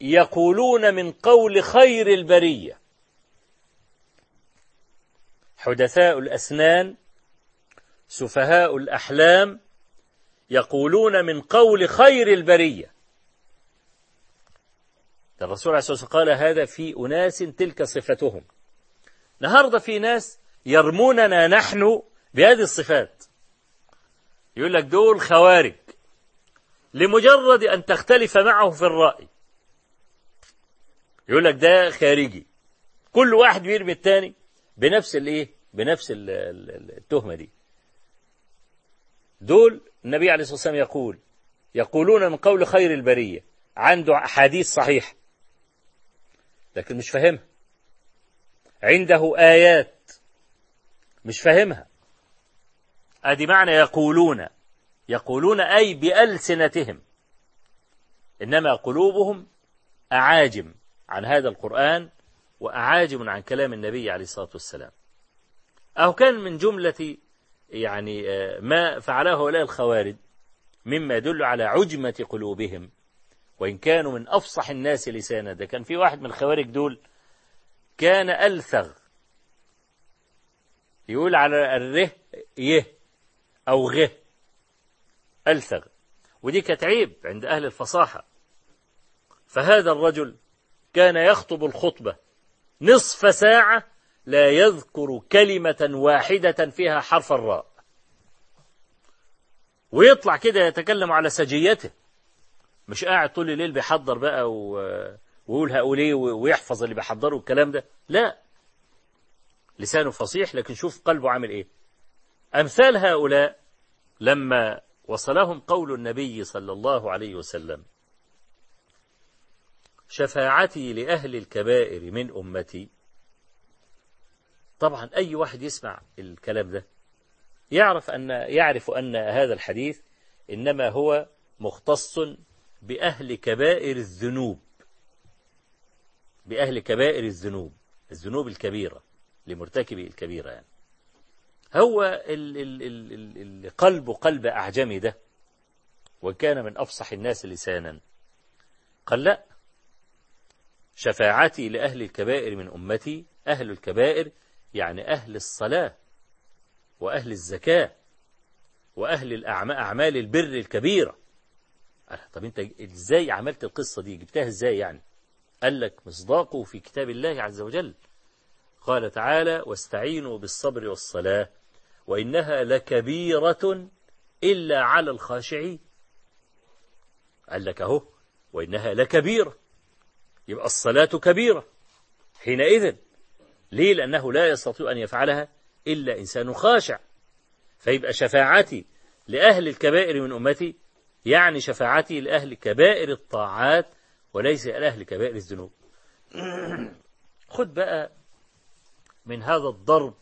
يقولون من قول خير البرية. حدثاء الأسنان سفهاء الأحلام يقولون من قول خير البرية. الرسول عليه الصلاة والسلام قال هذا في أناس تلك صفتهم. النهاردة في ناس يرموننا نحن بهذه الصفات. يقول لك دول خوارج. لمجرد أن تختلف معه في الرأي. يقول لك ده خارجي. كل واحد بيرمي الثاني بنفس الإيه؟ بنفس التهمة دي. دول النبي عليه الصلاة والسلام يقول يقولون من قول خير البرية. عنده أحاديث صحيح. لكن مش فاهمها. عنده آيات مش فاهمها. أدي معنى يقولون. يقولون أي بألسنتهم. إنما قلوبهم أعاجم عن هذا القرآن وأعاجم عن كلام النبي عليه الصلاة والسلام. أو كان من جملة يعني ما فعله هؤلاء الخوارج مما يدل على عجمة قلوبهم. وإن كانوا من أفصح الناس لسانا. ده كان في واحد من الخوارج دول كان ألثغ. يقول على الره يه أو غه. ألثغ. ودي كانت عيب عند أهل الفصاحة. فهذا الرجل كان يخطب الخطبة. نصف ساعة لا يذكر كلمة واحدة فيها حرف الراء. ويطلع كده يتكلم على سجيته. مش قاعد طول الليل بيحضر بقى. ويقول هقول إيه ويحفظ اللي بيحضره الكلام ده. لا. لسانه فصيح لكن شوف قلبه عامل إيه. أمثال هؤلاء لما وصلهم قول النبي صلى الله عليه وسلم. شفاعتي لأهل الكبائر من أمتي. طبعا أي واحد يسمع الكلام ده يعرف أن يعرف أن هذا الحديث إنما هو مختص بأهل كبائر الذنوب. بأهل كبائر الذنوب الذنوب الكبيرة لمرتكبي الكبيرة يعني. هو قلب قلب أعجمي ده وكان من أفصح الناس لسانا. قال لا شفاعتي لأهل الكبائر من أمتي أهل الكبائر يعني أهل الصلاة وأهل الزكاة وأهل الأعمال البر الكبيرة. طب أنت إزاي عملت القصة دي؟ جبتها إزاي يعني؟ قال لك مصداقه في كتاب الله عز وجل. قال تعالى واستعينوا بالصبر والصلاة. وإنها لكبيرة إلا على الخاشعين قال لك أهو وإنها لكبيرة يبقى الصلاة كبيرة. حينئذ ليه؟ لأنه لا يستطيع أن يفعلها إلا إنسان خاشع. فيبقى شفاعتي لأهل الكبائر من أمتي يعني شفاعتي لأهل كبائر الطاعات وليس لأهل كبائر الذنوب. (clears throat) خد بقى من هذا الضرب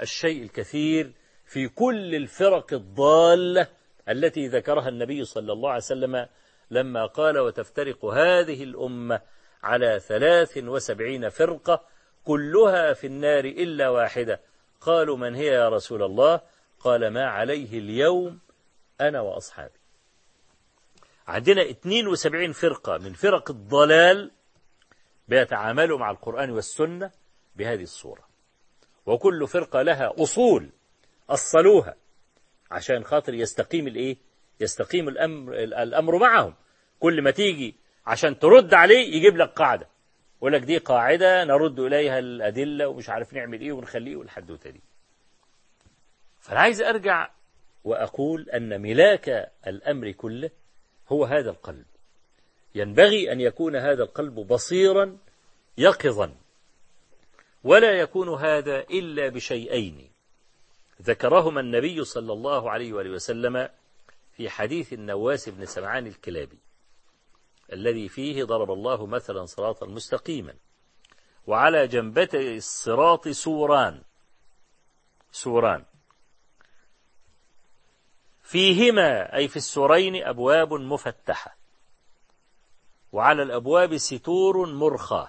الشيء الكثير في كل الفرق الضالة التي ذكرها النبي صلى الله عليه وسلم لما قال وتفترق هذه الأمة على ثلاث وسبعين فرقة كلها في النار إلا واحدة قالوا من هي يا رسول الله؟ قال ما عليه اليوم أنا وأصحابي عندنا 72 فرقة من فرق الضلال بيتعاملوا مع القرآن والسنة بهذه الصورة وكل فرقة لها أصول. أصلوها عشان خاطر يستقيم الإيه؟ يستقيم الأمر, الأمر معهم. كل ما تيجي عشان ترد عليه يجيب لك قاعدة. يقول لك دي قاعدة نرد إليها الأدلة ومش عارف نعمل إيه ونخليه والحدوتة دي. فأنا عايز أرجع وأقول أن ملاك الأمر كله هو هذا القلب. ينبغي أن يكون هذا القلب بصيرا يقظا. ولا يكون هذا إلا بشيئين. ذكرهما النبي صلى الله عليه وآله وسلم في حديث النواس بن سمعان الكلابي الذي فيه ضرب الله مثلا صراطا مستقيما وعلى جنبتي الصراط سوران سوران. فيهما أي في السورين أبواب مفتحة وعلى الأبواب ستور مرخى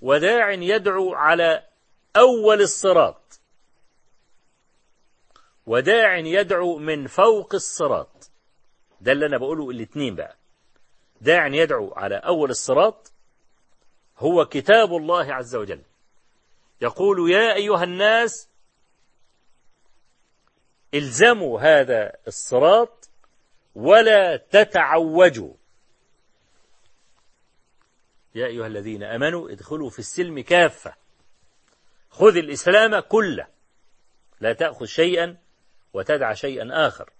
وداع يدعو على أول الصراط وداع يدعو من فوق الصراط. ده اللي أنا بقوله الاثنين بقى. داع يدعو على أول الصراط هو كتاب الله عز وجل. يقول يا أيها الناس إلزموا هذا الصراط ولا تتعوجوا. يا أيها الذين أمنوا ادخلوا في السلم كافة. خذ الإسلام كله. لا تأخذ شيئا وتدع شيئا آخر.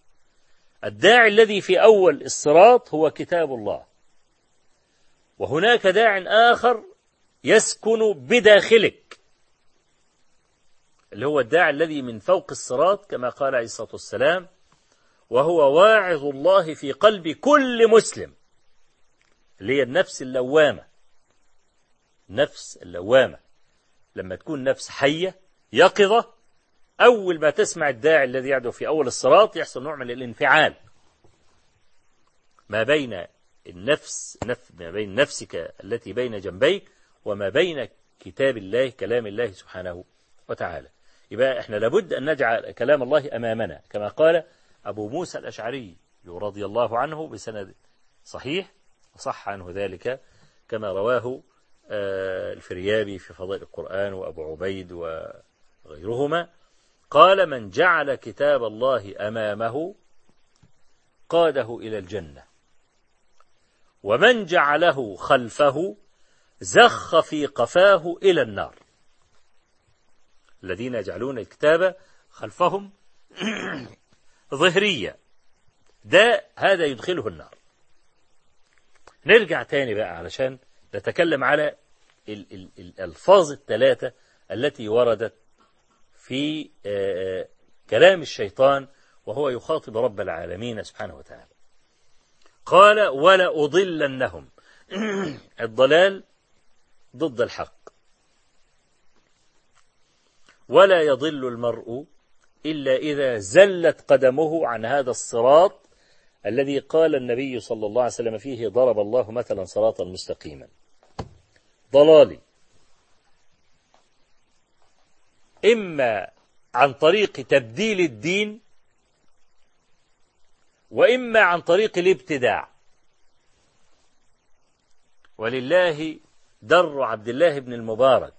الداعي الذي في أول الصراط هو كتاب الله. وهناك داع آخر يسكن بداخلك اللي هو الداعي الذي من فوق الصراط كما قال عليه الصلاة والسلام وهو واعظ الله في قلب كل مسلم اللي هي النفس اللوامة. نفس اللوامة. لما تكون نفس حية يقظة أول ما تسمع الداعي الذي يدعو في أول الصراط يحصل نوع من الانفعال. ما بين النفس نف ما بين نفسك التي بين جنبيك وما بين كتاب الله كلام الله سبحانه وتعالى. يبقى إحنا لابد أن نجعل كلام الله أمامنا. كما قال أبو موسى الأشعري رضي الله عنه بسند صحيح وصح عنه ذلك كما رواه آه، الفريابي في فضائل القرآن وأبو عبيد وغيرهما. قال من جعل كتاب الله أمامه قاده إلى الجنة. ومن جعله خلفه زخ في قفاه إلى النار. الذين يجعلون الكتاب خلفهم (clears throat) ظهرية. ده هذا يدخله النار. نرجع تاني بقى علشان نتكلم على ال ال الألفاظ الثلاثة التي وردت في آه، كلام الشيطان وهو يخاطب رب العالمين سبحانه وتعالى. قال ولا أضلنهم (clears throat) الضلال ضد الحق. ولا يضل المرء إلا إذا زلت قدمه عن هذا الصراط الذي قال النبي صلى الله عليه وسلم فيه ضرب الله مثلا صراطا مستقيما. ضلالي. إما عن طريق تبديل الدين وإما عن طريق الابتداع. ولله در عبد الله بن المبارك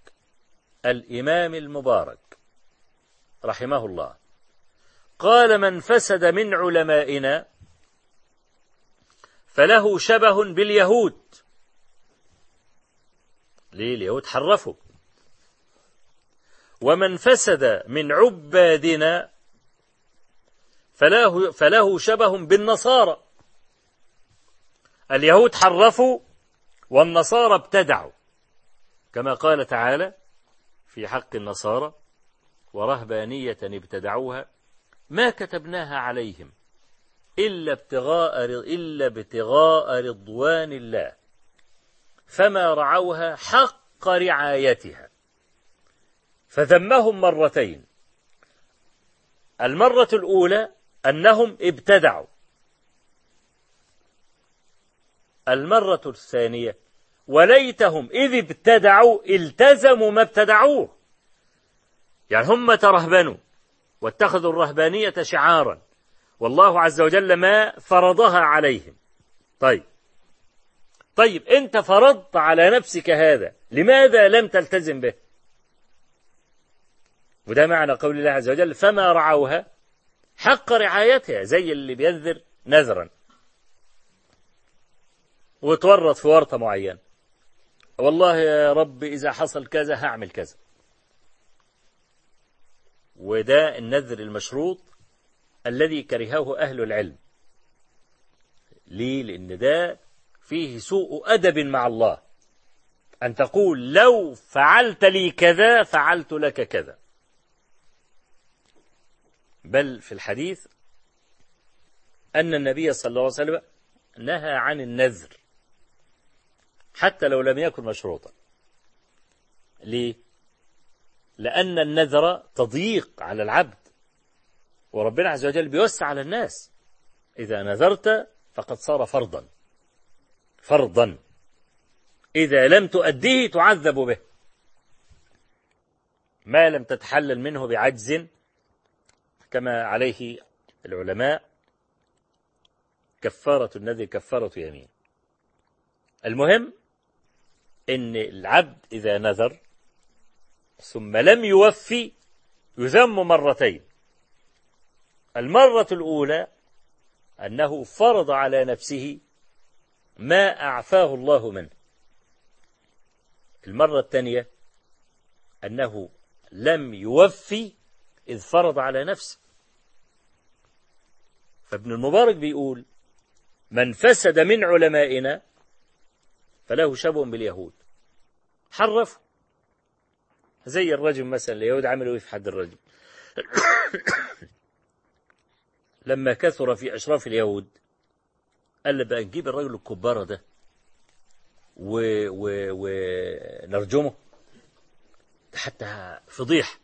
الإمام المبارك رحمه الله. قال من فسد من علمائنا فله شبه باليهود. ليه؟ اليهود حرفوا. ومن فسد من عبادنا فله, فله شبه بالنصارى. اليهود حرفوا والنصارى ابتدعوا كما قال تعالى في حق النصارى ورهبانية ابتدعوها ما كتبناها عليهم إلا ابتغاء إلا ابتغاء رضوان الله فما رعوها حق رعايتها. فذمهم مرتين. المرة الأولى أنهم ابتدعوا. المرة الثانية وليتهم إذ ابتدعوا التزموا ما ابتدعوه. يعني هم ترهبنوا واتخذوا الرهبانية شعارا. والله عز وجل ما فرضها عليهم. طيب. طيب أنت فرضت على نفسك هذا لماذا لم تلتزم به؟ وده معنى قول الله عز وجل فما رعوها حق رعايتها زي اللي بينذر نذرا. وتورط في ورطة معينة. والله يا رب إذا حصل كذا هعمل كذا. وده النذر المشروط الذي كرهه أهل العلم. ليه؟ لأن ده فيه سوء أدب مع الله. أن تقول لو فعلت لي كذا فعلت لك كذا. بل في الحديث أن النبي صلى الله عليه وسلم نهى عن النذر حتى لو لم يكن مشروطا. ليه؟ لأن النذر تضييق على العبد وربنا عز وجل بيوسع على الناس. إذا نذرت فقد صار فرضا فرضا. إذا لم تؤديه تعذب به. ما لم تتحلل منه بعجز كما عليه العلماء كفارة النذر كفارة يمين. المهم إن العبد إذا نذر ثم لم يوفي يذم مرتين. المرة الأولى أنه فرض على نفسه ما أعفاه الله منه. المرة الثانية أنه لم يوفي إذ فرض على نفسه. فابن المبارك بيقول من فسد من علمائنا فله شبه باليهود. حرفوا. زي الرجم مثلا اليهود عملوا إيه في حد الرجم (coughs) لما كثر في أشراف اليهود قال بقى نجيب الرجل الكبارة ده ونرجمه. و... حتى فضيح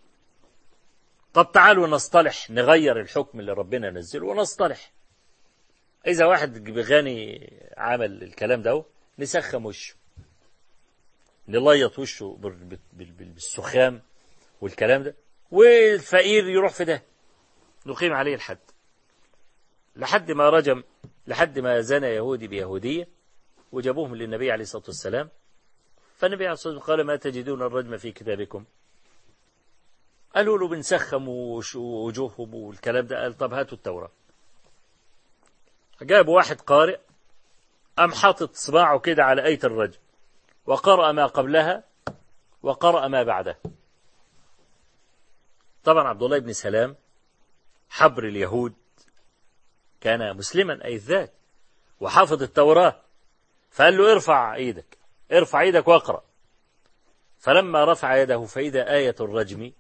طب تعالوا نصطلح نغير الحكم اللي ربنا نزله ونصطلح. إذا واحد غني عمل الكلام ده نسخم وشه. نليط وشه بال- بال- بال- بالسخام والكلام ده والفقير يروح في ده. نقيم عليه الحد. لحد ما رجم لحد ما زنى يهودي بيهودية وجابوهم للنبي عليه الصلاة والسلام. فالنبي عليه الصلاة والسلام قال ما تجدون الرجم في كتابكم. قالوا له بنسخم وجوههم والكلام ده. قال طب هاتوا التوراة. جابوا واحد قارئ قام حاطط صباعه كده على آية الرجم وقرأ ما قبلها وقرأ ما بعدها. طبعا عبد الله بن سلام حبر اليهود كان مسلما أي ذاك وحافظ التوراة. فقال له ارفع إيدك ارفع إيدك واقرأ. فلما رفع يده فإذا آية الرجم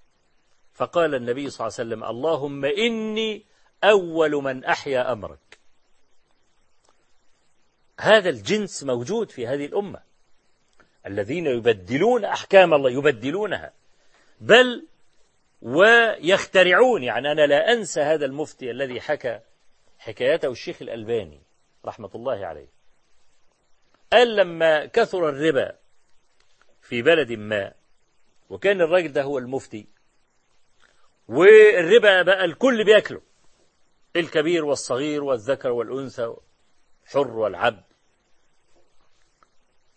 فقال النبي صلى الله عليه وسلم اللهم إني أول من أحيا أمرك. هذا الجنس موجود في هذه الأمة. الذين يبدلون أحكام الله يبدلونها. بل ويخترعون يعني أنا لا أنسى هذا المفتي الذي حكى حكايته الشيخ الألباني رحمة الله عليه. قال لما كثر الربا في بلد ما وكان الراجل ده هو المفتي والربا بقى الكل بياكله. الكبير والصغير والذكر والأنثى حر والعبد.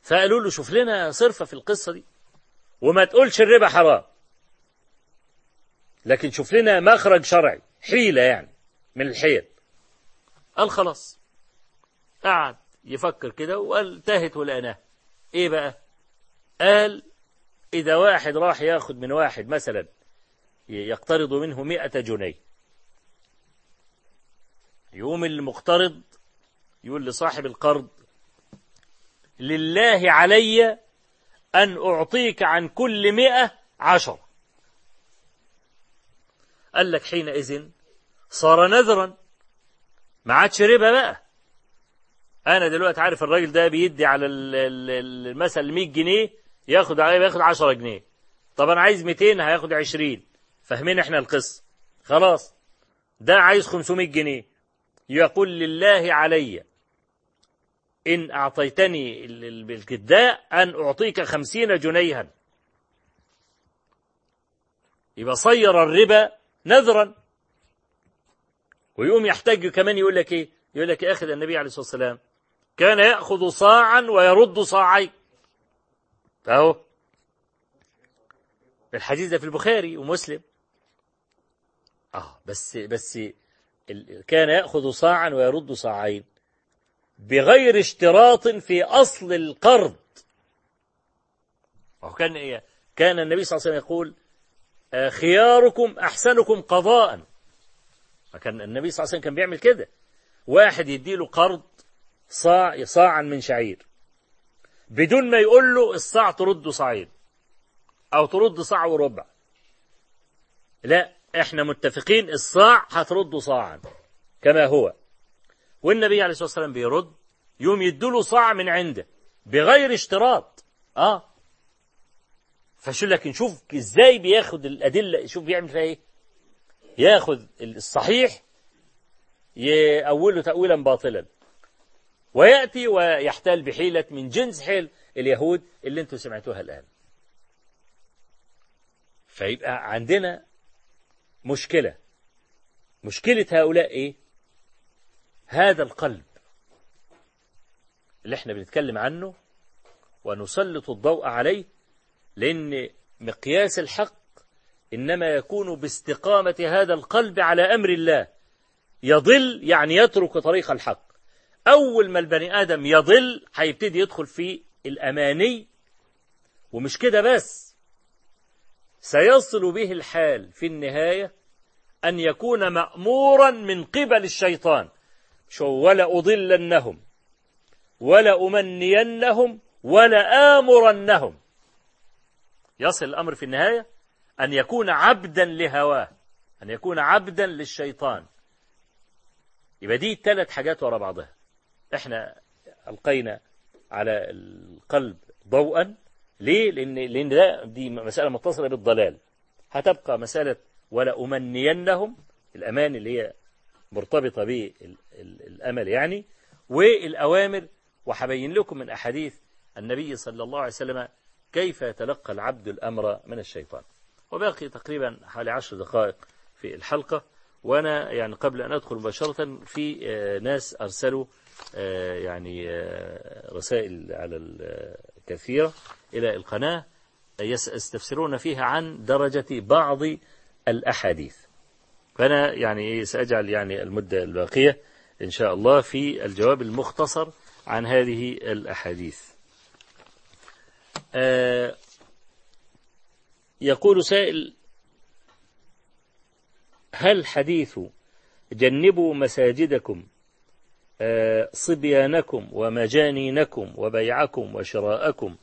فقالوا له شوف لنا صرفة في القصة دي. وما تقولش الربا حرام. لكن شوف لنا مخرج شرعي حيلة يعني من الحيل. قال خلاص. قعد يفكر كده وقال تاهت ولقناه. إيه بقى؟ قال إذا واحد راح ياخد من واحد مثلا يقترض منه مئة جنيه. يقوم المقترض يقول لصاحب القرض لله علي أن أعطيك عن كل مئة عشر. قال لك حينئذ صار نذرا ما عادش ربا بقى. أنا دلوقتي عارف الراجل ده بيدي على المثل 100 جنيه ياخد عليه بياخد 10 جنيه. طب أنا عايز 200 هياخد 20 فاهمين إحنا القصة؟ خلاص. ده عايز 500 جنيه. يقول لله علي إن أعطيتني ال- ال- بالكداء أن أعطيك خمسين جنيها. يبقى صير الربا نذرا. ويقوم يحتاج كمان يقول لك إيه؟ يقول لك ده النبي عليه الصلاة والسلام. كان يأخذ صاعا ويرد صاعين فهو. الحديث ده في البخاري ومسلم. آه بس بس كان يأخذ صاعا ويرد صاعين بغير اشتراط في أصل القرض. وهو كان إيه؟ كان النبي صلى الله عليه وسلم يقول آه، خياركم أحسنكم قضاء. فكان النبي صلى الله عليه وسلم كان بيعمل كده. واحد يديله قرض صاع صاعا من شعير. بدون ما يقول له الصاع ترد صاعين أو ترد صاع وربع. لا إحنا متفقين الصاع هترد صاعا كما هو. والنبي عليه الصلاة والسلام بيرد يوم يدوله صاع من عنده بغير اشتراط. آه. فشو لكن شوف إزاي بياخد الأدلة شوف بيعمل فيها إيه؟ ياخد الصحيح يأوله تأويلا باطلا. ويأتي ويحتال بحيلة من جنس حيل اليهود اللي أنتم سمعتوها الآن. فيبقى عندنا مشكلة. مشكلة هؤلاء إيه؟ هذا القلب اللي إحنا بنتكلم عنه ونسلط الضوء عليه لأن مقياس الحق إنما يكون باستقامة هذا القلب على أمر الله. يضل يعني يترك طريق الحق. أول ما البني آدم يضل هيبتدي يدخل في الأماني. ومش كده بس. سيصل به الحال في النهاية أن يكون مأمورا من قبل الشيطان. ولا أضلنهم ولا أمنينهم ولا آمرنهم. يصل الأمر في النهاية أن يكون عبدا لهواه أن يكون عبدا للشيطان. يبقى دي ثلاث حاجات ورا بعضها. إحنا ألقينا على القلب ضوءا ليه؟ لأن لأن ده دي مسألة متصلة بالضلال. هتبقى مسألة ولا أمنينهم الأمان اللي هي مرتبطة بالأمل يعني والأوامر. وحبين لكم من أحاديث النبي صلى الله عليه وسلم كيف يتلقى العبد الأمر من الشيطان. وباقي تقريبا حوالي عشر دقائق في الحلقة. وأنا يعني قبل أن أدخل مباشرة في آه، ناس أرسلوا آه، يعني آه، رسائل على الكثيرة إلى القناة يستفسرون فيها عن درجة بعض الأحاديث. فأنا يعني سأجعل يعني المدة الباقية إن شاء الله في الجواب المختصر عن هذه الأحاديث. آه يقول سائل هل حديث جنبوا مساجدكم صبيانكم ومجانينكم وبيعكم وشراءكم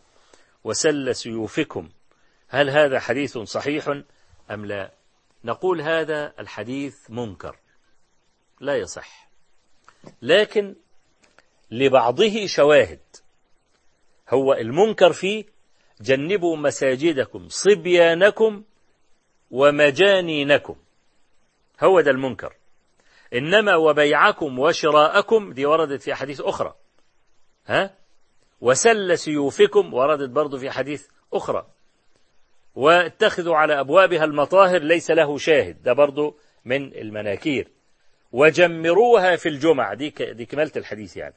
وسل سيوفكم. هل هذا حديث صحيح أم لا؟ نقول هذا الحديث منكر. لا يصح. لكن لبعضه شواهد. هو المنكر فيه جنبوا مساجدكم صبيانكم ومجانينكم. هو ده المنكر. إنما وبيعكم وشراءكم دي وردت في حديث أخرى. ها؟ وسل سيوفكم وردت برضو في حديث أخرى. واتخذوا على أبوابها المطاهر ليس له شاهد. ده برضو من المناكير. وجمروها في الجمع دي دي كمالة الحديث يعني.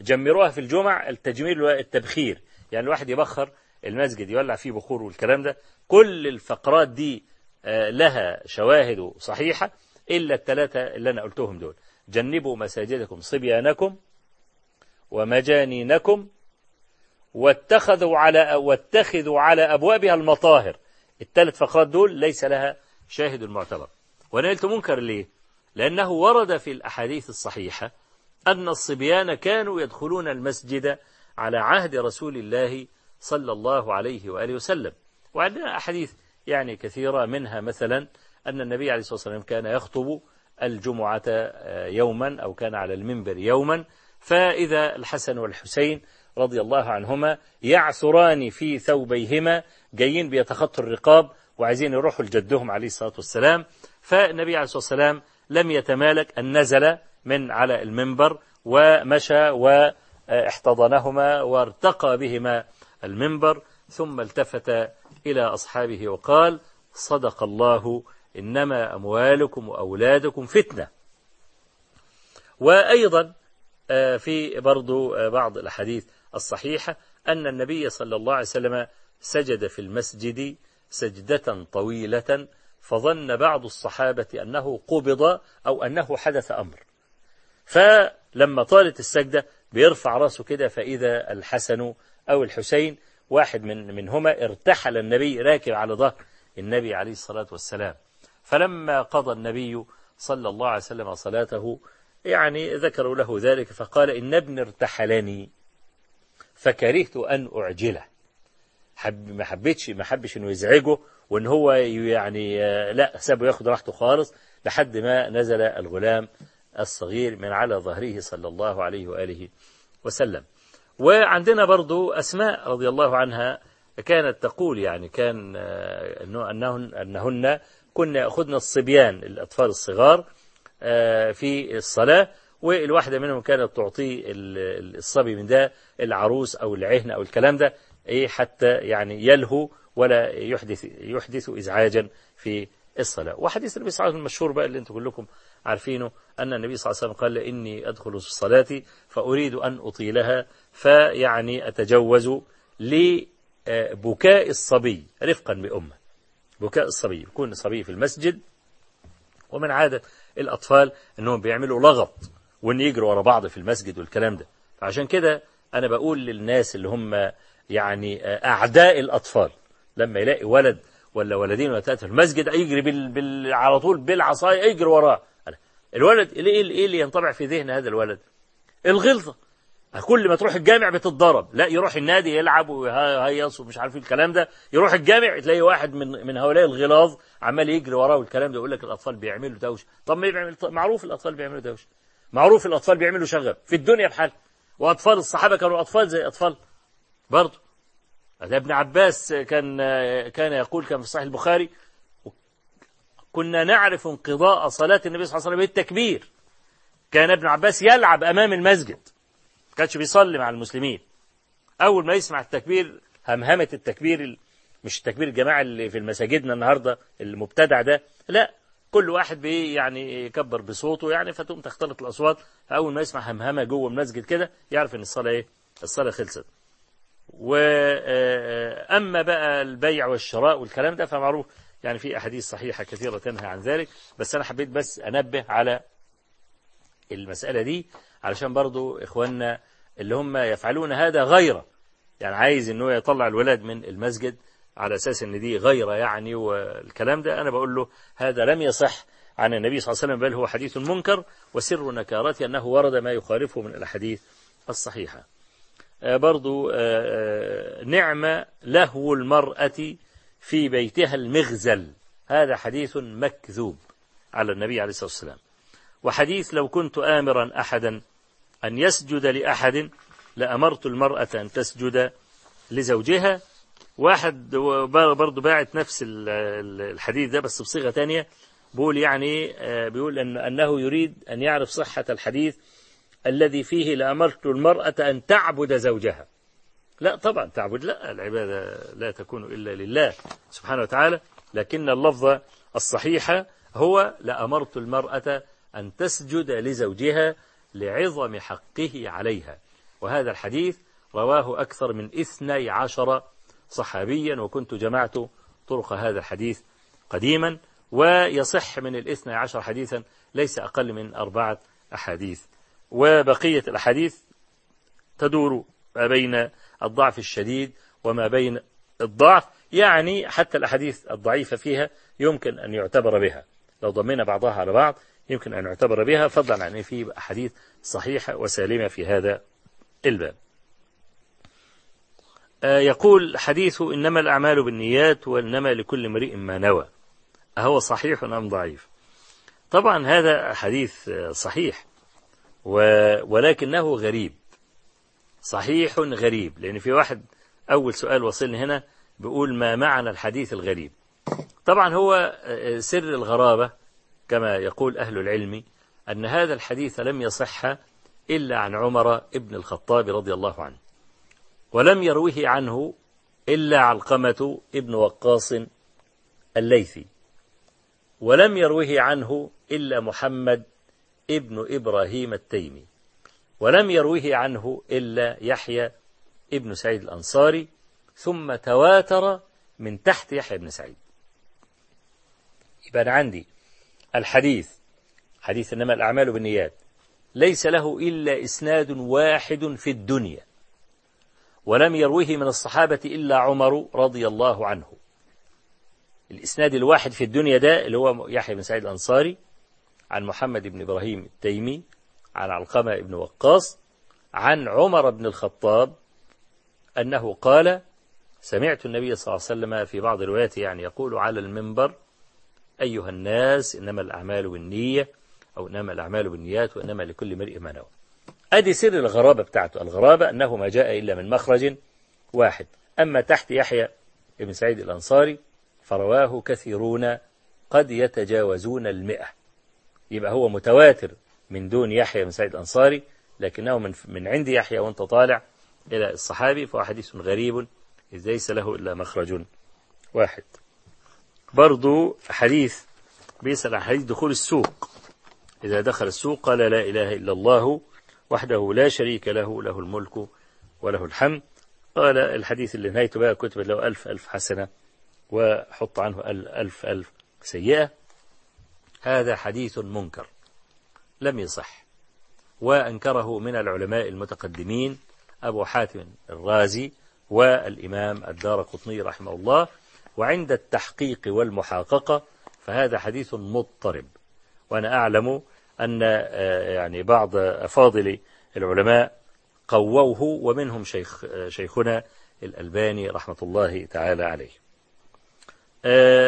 جمروها في الجمع التجميل والتبخير يعني الواحد يبخر المسجد يولع فيه بخور والكلام ده. كل الفقرات دي آه، لها شواهد صحيحة. إلا الثلاثة اللي أنا قلتهم دول. جنبوا مساجدكم صبيانكم ومجانينكم واتخذوا على واتخذوا على أبوابها المطاهر. الثلاث فقرات دول ليس لها شاهد معتبر وأنا قلت منكر ليه؟ لأنه ورد في الأحاديث الصحيحة أن الصبيان كانوا يدخلون المسجد على عهد رسول الله صلى الله عليه وآله وسلم. وعندنا أحاديث يعني كثيرة منها مثلا أن النبي عليه الصلاة والسلام كان يخطب الجمعة آه، يوما أو كان على المنبر يوما. فإذا الحسن والحسين رضي الله عنهما يعثران في ثوبيهما جايين بيتخطوا الرقاب وعايزين يروحوا لجدهم عليه الصلاة والسلام. فالنبي عليه الصلاة والسلام لم يتمالك أن نزل من على المنبر ومشى واحتضنهما وارتقى بهما المنبر ثم التفت إلى أصحابه وقال صدق الله إنما أموالكم وأولادكم فتنة. وأيضا آه، في برضو آه، بعض الأحاديث الصحيحة أن النبي صلى الله عليه وسلم سجد في المسجد سجدة طويلة فظن بعض الصحابة أنه قبض أو أنه حدث أمر. فلما طالت السجدة بيرفع راسه كده فإذا الحسن أو الحسين واحد من منهما ارتحل النبي راكب على ظهر النبي عليه الصلاة والسلام. فلما قضى النبي صلى الله عليه وسلم صلاته يعني ذكروا له ذلك فقال إن ابن ارتحلني فكرهت أن أعجله. حب ما حبيتش ما حبش إنه يزعجه وإن هو يعني لا سابه ياخد راحته خالص لحد ما نزل الغلام الصغير من على ظهره صلى الله عليه وآله وسلم. وعندنا برضو أسماء رضي الله عنها كانت تقول يعني كان أنهن, أنهن كنا يأخذن الصبيان الأطفال الصغار في الصلاة والواحدة منهم كانت تعطي الصبي من ده العروس أو العهن أو الكلام ده إيه حتى يعني يلهو ولا يحدث يحدث إزعاجا في الصلاة. وحديث النبي صلى الله عليه وسلم المشهور بقى اللي أنتم كلكم عارفينه أن النبي صلى الله عليه وسلم قال إني أدخل في الصلاة فأريد أن أطيلها فيعني أتجوز لبكاء الصبي رفقا بأمة. بكاء الصبي يكون الصبي في المسجد. ومن عادة الأطفال أنهم بيعملوا لغط وأن يجروا ورا بعض في المسجد والكلام ده. فعشان كده أنا بقول للناس اللي هم يعني أعداء الأطفال لما يلاقي ولد ولا ولدين ولا ثلاثة في المسجد يجري بال... بال... على طول بالعصاية يجري وراه. الولد إيه اللي, اللي ينطبع في ذهن هذا الولد؟ الغلظة. كل ما تروح الجامع بتتضرب. لا يروح النادي يلعب ويهيص ومش عارف الكلام ده. يروح الجامع تلاقي واحد من من هؤلاء الغلاظ عمال يجري وراه والكلام ده يقول لك الأطفال بيعملوا دوشة. طب ما يعمل معروف الأطفال بيعملوا دوشة. معروف الأطفال بيعملوا شغب في الدنيا بحال. وأطفال الصحابة كانوا أطفال زي أطفال برضه. هذا ابن عباس كان كان يقول كان في صحيح البخاري كنا نعرف انقضاء صلاة النبي صلى الله عليه وسلم بالتكبير. كان ابن عباس يلعب أمام المسجد. كانش بيصلي مع المسلمين. أول ما يسمع التكبير همهمة التكبير ال- مش التكبير الجماعي اللي في مساجدنا النهاردة المبتدع ده لا كل واحد بي يعني يكبر بصوته يعني فتقوم تختلط الأصوات. أول ما يسمع همهمة جوه المسجد كده يعرف إن الصلاة إيه؟ الصلاة خلصت. وأما بقى البيع والشراء والكلام ده فمعروف يعني في أحاديث صحيحة كثيرة تنهى عن ذلك. بس أنا حبيت بس أنبه على المسألة دي. علشان برضو إخواننا اللي هم يفعلون هذا غيرة. يعني عايز إنه يطلع الولاد من المسجد على أساس إن دي غيرة يعني والكلام ده أنا بقول له هذا لم يصح عن النبي صلى الله عليه وسلم بل هو حديث منكر وسر نكارته أنه ورد ما يخالفه من الأحاديث الصحيحة. آه، برضو آه، آه، نعم لهو المرأة في بيتها المغزل. هذا حديث مكذوب على النبي عليه الصلاة والسلام. وحديث لو كنت آمرا أحدا أن يسجد لأحد لأمرت المرأة أن تسجد لزوجها. واحد برضو باعت نفس ال- ال- الحديث ده بس بصيغة تانية. بيقول يعني آه، بيقول أن أنه يريد أن يعرف صحة الحديث الذي فيه لأمرت المرأة أن تعبد زوجها. لا طبعا تعبد لا العبادة لا تكون إلا لله سبحانه وتعالى. لكن اللفظ الصحيح هو لأمرت المرأة أن تسجد لزوجها. لعظم حقه عليها. وهذا الحديث رواه أكثر من اثني عشر صحابيا وكنت جمعت طرق هذا الحديث قديما ويصح من الاثني عشر حديثا ليس أقل من أربعة أحاديث. وبقية الأحاديث تدور ما بين الضعف الشديد وما بين الضعف يعني حتى الأحاديث الضعيفة فيها يمكن أن يعتبر بها. لو ضمنا بعضها على بعض يمكن أن يعتبر بها فضلا عن أن في أحاديث صحيحة وسالمة في هذا الباب. آه، يقول حديث إنما الأعمال بالنيات وإنما لكل امرئ ما نوى. أهو صحيح أم ضعيف؟ طبعا هذا حديث آه، صحيح ولكنه غريب. صحيح غريب لأن في واحد أول سؤال وصلني هنا بيقول ما معنى الحديث الغريب؟ طبعا هو آه، سر الغرابة كما يقول أهل العلم أن هذا الحديث لم يصح إلا عن عمر ابن الخطاب رضي الله عنه ولم يروه عنه إلا علقمة ابن وقاص الليثي ولم يروه عنه إلا محمد ابن إبراهيم التيمي ولم يروه عنه إلا يحيى ابن سعيد الأنصاري ثم تواتر من تحت يحيى بن سعيد. يبقى أنا عندي الحديث حديث إنما الأعمال بالنيات. ليس له إلا إسناد واحد في الدنيا ولم يروه من الصحابة إلا عمر رضي الله عنه. الإسناد الواحد في الدنيا ده اللي هو يحيى بن سعيد الأنصاري عن محمد بن إبراهيم التيمي عن علقمة بن وقاص عن عمر بن الخطاب أنه قال سمعت النبي صلى الله عليه وسلم في بعض الروايات يعني يقول على المنبر أيها الناس إنما الأعمال بالنية أو إنما الأعمال بالنيات وإنما لكل امرئ ما نوى. أدي سر الغرابة بتاعته. الغرابة أنه ما جاء إلا من مخرج واحد. أما تحت يحيى بن سعيد الأنصاري فرواه كثيرون قد يتجاوزون المئة. يبقى هو متواتر من دون يحيى بن سعيد الأنصاري لكنه من من عند يحيى وأنت طالع إلى الصحابي فهو حديث غريب إذ ليس له إلا مخرج واحد. برضو حديث بيسأل عن حديث دخول السوق. إذا دخل السوق قال لا إله إلا الله وحده لا شريك له له الملك وله الحمد. قال الحديث اللي نهايته بقى كتب له ألف ألف حسنة وحط عنه ألف ألف سيئة. هذا حديث منكر لم يصح. وأنكره من العلماء المتقدمين أبو حاتم الرازي والإمام الدار قطني رحمه الله وعند التحقيق والمحاققة فهذا حديث مضطرب. وأنا أعلم أن يعني بعض أفاضل العلماء قووه ومنهم شيخ شيخنا الألباني رحمة الله تعالى عليه.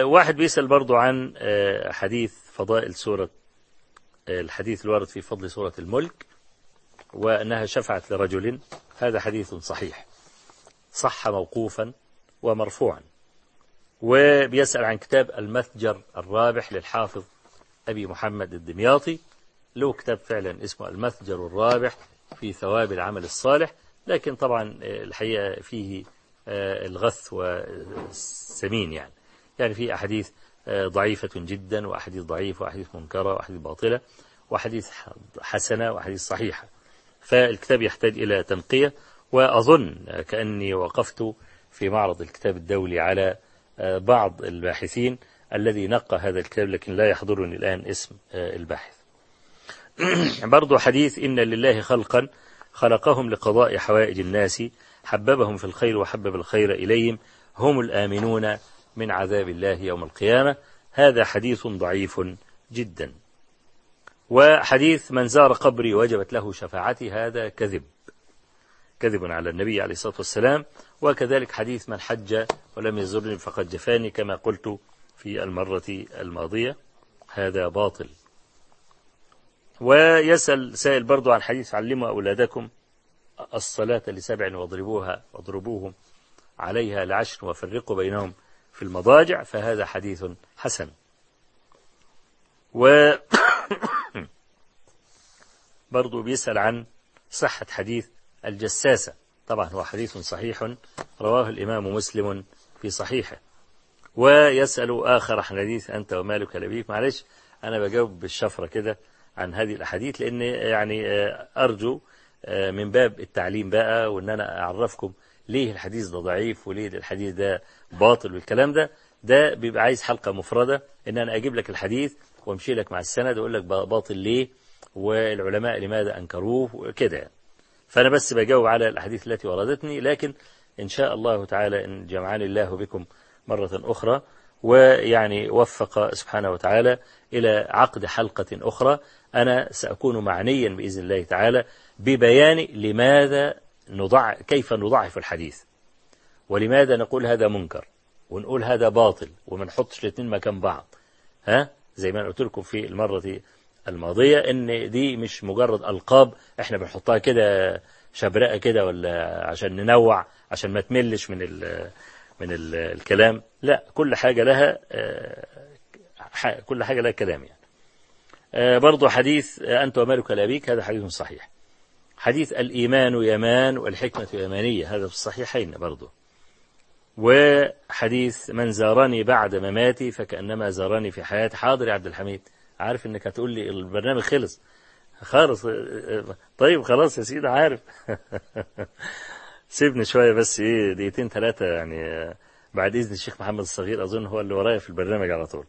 واحد بيسأل برضو عن حديث فضائل سورة الحديث الوارد في فضل سورة الملك وأنها شفعت لرجل. هذا حديث صحيح. صح موقوفا ومرفوعا. وبيسأل عن كتاب المتجر الرابح للحافظ أبي محمد الدمياطي. له كتاب فعلا اسمه المتجر الرابح في ثواب العمل الصالح لكن طبعا الحقيقة فيه الغث والسمين يعني. يعني في أحاديث ضعيفة جدا وأحاديث ضعيفة وأحاديث منكرة وأحاديث باطلة وأحاديث حسنة وأحاديث صحيحة. فالكتاب يحتاج إلى تنقية وأظن كأني وقفت في معرض الكتاب الدولي على بعض الباحثين الذي نقى هذا الكتاب لكن لا يحضرني الآن اسم الباحث. (clears throat) برضو حديث إن لله خلقا خلقهم لقضاء حوائج الناس حببهم في الخير وحبب الخير إليهم هم الآمنون من عذاب الله يوم القيامة. هذا حديث ضعيف جدا. وحديث من زار قبري وجبت له شفاعتي هذا كذب. كذب على النبي عليه الصلاة والسلام. وكذلك حديث من حج ولم يزرني فقد جفاني كما قلت في المرة الماضية. هذا باطل. ويسأل سائل برضو عن حديث علموا أولادكم الصلاة لسبع واضربوها واضربوهم عليها لعشر وفرقوا بينهم في المضاجع فهذا حديث حسن. و (coughs) برضو بيسأل عن صحة حديث الجساسة. طبعا هو حديث صحيح رواه الإمام مسلم في صحيحه. ويسأل آخر حديث أنت ومالك لبيك معلش أنا بجاوب بالشفرة كده عن هذه الأحاديث لأن يعني أرجو من باب التعليم بقى وأن أنا أعرفكم ليه الحديث ده ضعيف وليه الحديث ده باطل والكلام ده. ده بيبقى عايز حلقة مفردة إن أنا أجيب لك الحديث وأمشي لك مع السند وأقول لك باطل ليه والعلماء لماذا أنكروه وكده يعني. فأنا بس بجاوب على الأحاديث التي وردتني لكن إن شاء الله تعالى إن جمعني الله بكم مرة أخرى ويعني وفق سبحانه وتعالى إلى عقد حلقة أخرى. أنا سأكون معنيا بإذن الله تعالى ببيان لماذا نضع كيف نضعف الحديث ولماذا نقول هذا منكر ونقول هذا باطل وما نحطش الاثنين مكان بعض. ها؟ زي ما قلت لكم في المرة الماضية إن دي مش مجرد ألقاب إحنا بنحطها كده شبرقة كده ولا عشان ننوع عشان ما تملش من ال من ال الكلام. لا كل حاجة لها كل حاجة لها كلام يعني. برضو حديث أنت ومالك لأبيك هذا حديث صحيح. حديث الإيمان يمان والحكمة يمانية هذا في الصحيحين برضو. وحديث من زارني بعد مماتي فكأنما زارني في حياتي حاضر عبد الحميد. عارف انك هتقول لي البرنامج خلص. خالص. طيب خلاص يا سيدي عارف. (laughs) سيبني شوية بس إيه دقيقتين ثلاثة يعني. بعد إذن الشيخ محمد الصغير أظن هو اللي ورايا في البرنامج على طول.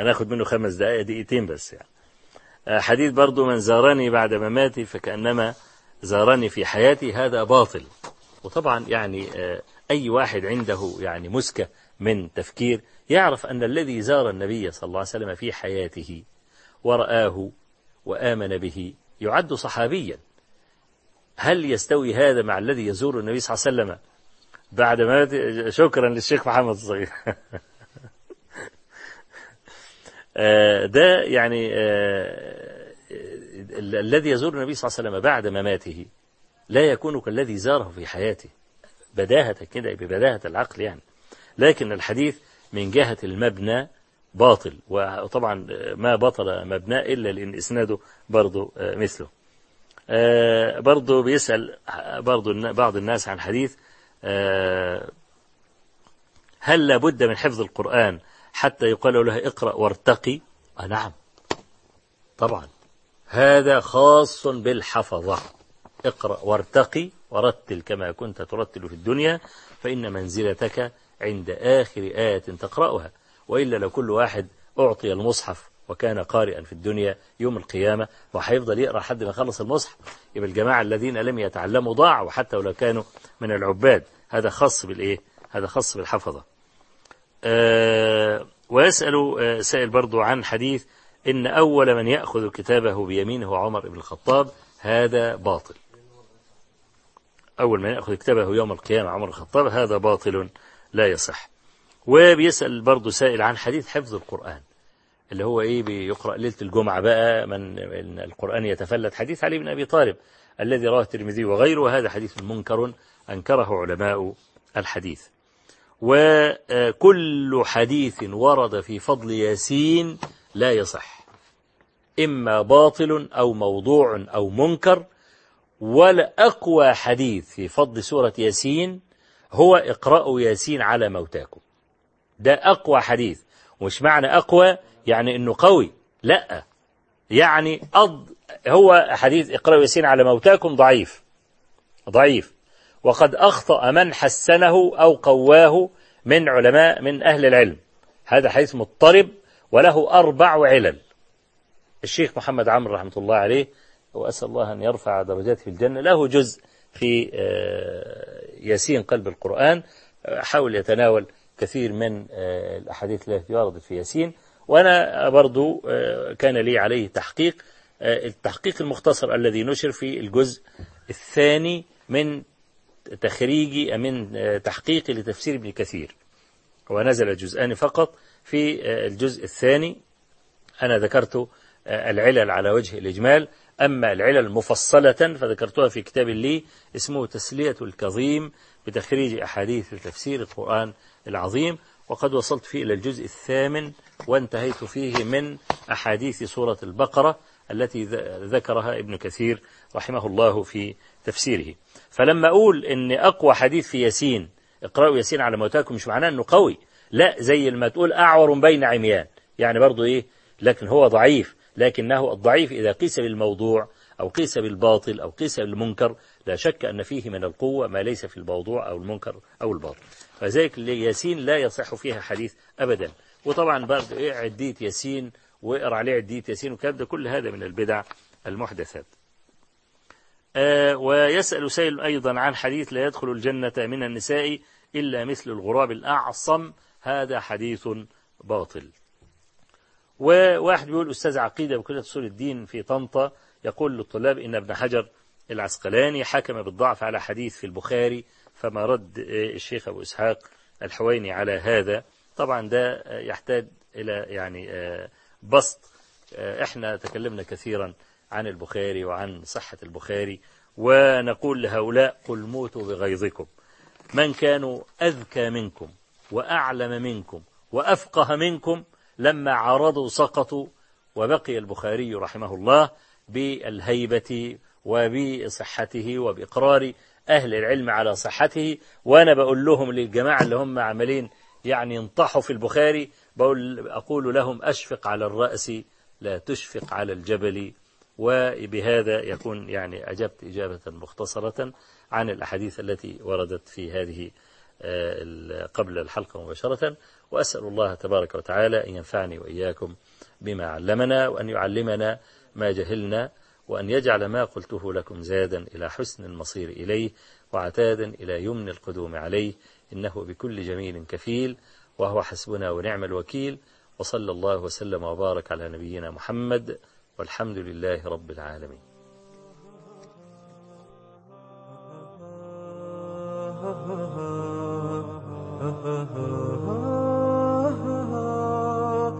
أنا أخذ منه خمس دقائق دقيقتين بس يعني. حديث برضو من زارني بعد مماتي فكأنما زارني في حياتي هذا باطل. وطبعا يعني أي واحد عنده يعني مسكة من تفكير يعرف أن الذي زار النبي صلى الله عليه وسلم في حياته ورآه وآمن به يعد صحابيا. هل يستوي هذا مع الذي يزور النبي صلى الله عليه وسلم بعد ما شكرا للشيخ محمد الصغير. (laughs) ده يعني الذي يزور النبي صلى الله عليه وسلم بعد مماته لا يكون كالذي زاره في حياته. بداهة كده ببداهة العقل يعني. لكن الحديث من جهة المبنى باطل وطبعا ما بطل مبناه إلا لأن إسناده برضه مثله. برضه بيسأل برضه بعض الناس عن حديث هل لابد من حفظ القرآن حتى يقال له اقرأ وارتقي؟ آه نعم. طبعا. هذا خاص بالحفظة. اقرأ وارتقي ورتل كما كنت ترتل في الدنيا فإن منزلتك عند آخر آية تقرأها. وإلا لو كل واحد أعطي المصحف وكان قارئا في الدنيا يوم القيامة وهيفضل يقرأ لحد ما يخلص المصحف يبقى الجماعة الذين لم يتعلموا ضاعوا حتى ولو كانوا من العباد. هذا خاص بالإيه؟ هذا خاص بالحفظة. أه ويسأل أه سائل برضو عن حديث إن أول من يأخذ كتابه بيمينه عمر بن الخطاب هذا باطل. أول من يأخذ كتابه يوم القيامة عمر الخطاب هذا باطل. لا يصح. وبيسأل برضو سائل عن حديث حفظ القرآن اللي هو إيه بيقرأ ليلة الجمعة بقى من القرآن يتفلت حديث علي بن أبي طالب الذي رواه الترمذي وغيره وهذا حديث منكر أنكره علماء الحديث. وكل حديث ورد في فضل ياسين لا يصح إما باطل أو موضوع أو منكر. ولا أقوى حديث في فضل سورة ياسين هو اقرأوا ياسين على موتاكم. ده أقوى حديث. ومش معنى أقوى يعني أنه قوي. لا. يعني أض هو حديث اقرأوا ياسين على موتاكم ضعيف. ضعيف. وقد أخطأ من حسنه أو قواه من علماء من أهل العلم. هذا حديث مضطرب وله أربع علل. الشيخ محمد عمرو رحمة الله عليه وأسأل الله أن يرفع درجاته في الجنة. له جزء في ياسين قلب القرآن حاول يتناول كثير من الأحاديث التي وردت في ياسين. وأنا برضو كان لي عليه تحقيق التحقيق المختصر الذي نشر في الجزء الثاني من تخريجي من تحقيقي لتفسير ابن كثير. ونزل جزءان فقط في الجزء الثاني. أنا ذكرت العلل على وجه الإجمال. أما العلل مفصلة فذكرتها في كتاب لي اسمه تسلية الكظيم بتخريج أحاديث تفسير القرآن العظيم وقد وصلت فيه إلى الجزء الثامن وانتهيت فيه من أحاديث سورة البقرة التي ذكرها ابن كثير رحمه الله في تفسيره. فلما أقول أن أقوى حديث في ياسين اقرأوا ياسين على موتاكم مش معناه أنه قوي لا زي ما تقول أعور بين عميان. يعني برضو إيه؟ لكن هو ضعيف. لكنه الضعيف إذا قيس بالموضوع أو قيس بالباطل أو قيس بالمنكر لا شك أن فيه من القوة ما ليس في الموضوع أو المنكر أو الباطل. فذلك ياسين لا يصح فيها حديث أبدا. وطبعا برضو إيه عدية ياسين واقرأ عليه عدية ياسين وكلام ده كل هذا من البدع المحدثات. آه ويسأل سائل أيضا عن حديث لا يدخل الجنة من النساء إلا مثل الغراب الأعصم. هذا حديث باطل. وواحد بيقول أستاذ عقيدة بكلية أصول الدين في طنطا يقول للطلاب إن ابن حجر العسقلاني حكم بالضعف على حديث في البخاري فما رد الشيخ أبو إسحاق الحويني على هذا. طبعا ده يحتاج إلى يعني بسط. إحنا تكلمنا كثيرا عن البخاري وعن صحة البخاري ونقول لهؤلاء قل موتوا بغيظكم. من كانوا أذكى منكم وأعلم منكم وأفقه منكم لما عرضوا سقطوا وبقي البخاري رحمه الله بالهيبة وبصحته وبإقرار أهل العلم على صحته. وأنا بقول لهم للجماعة اللي هم عملين يعني ينطحوا في البخاري بقول أقول لهم أشفق على الرأس لا تشفق على الجبل. وبهذا يكون يعني أجبت إجابة مختصرة عن الأحاديث التي وردت في هذه قبل الحلقة مباشرة. وأسأل الله تبارك وتعالى أن ينفعني وإياكم بما علمنا وأن يعلمنا ما جهلنا وأن يجعل ما قلته لكم زادا إلى حسن المصير إليه وعتادا إلى يمن القدوم عليه إنه بكل جميل كفيل وهو حسبنا ونعم الوكيل وصلى الله وسلم وبارك على نبينا محمد والحمد لله رب العالمين. ha ha ha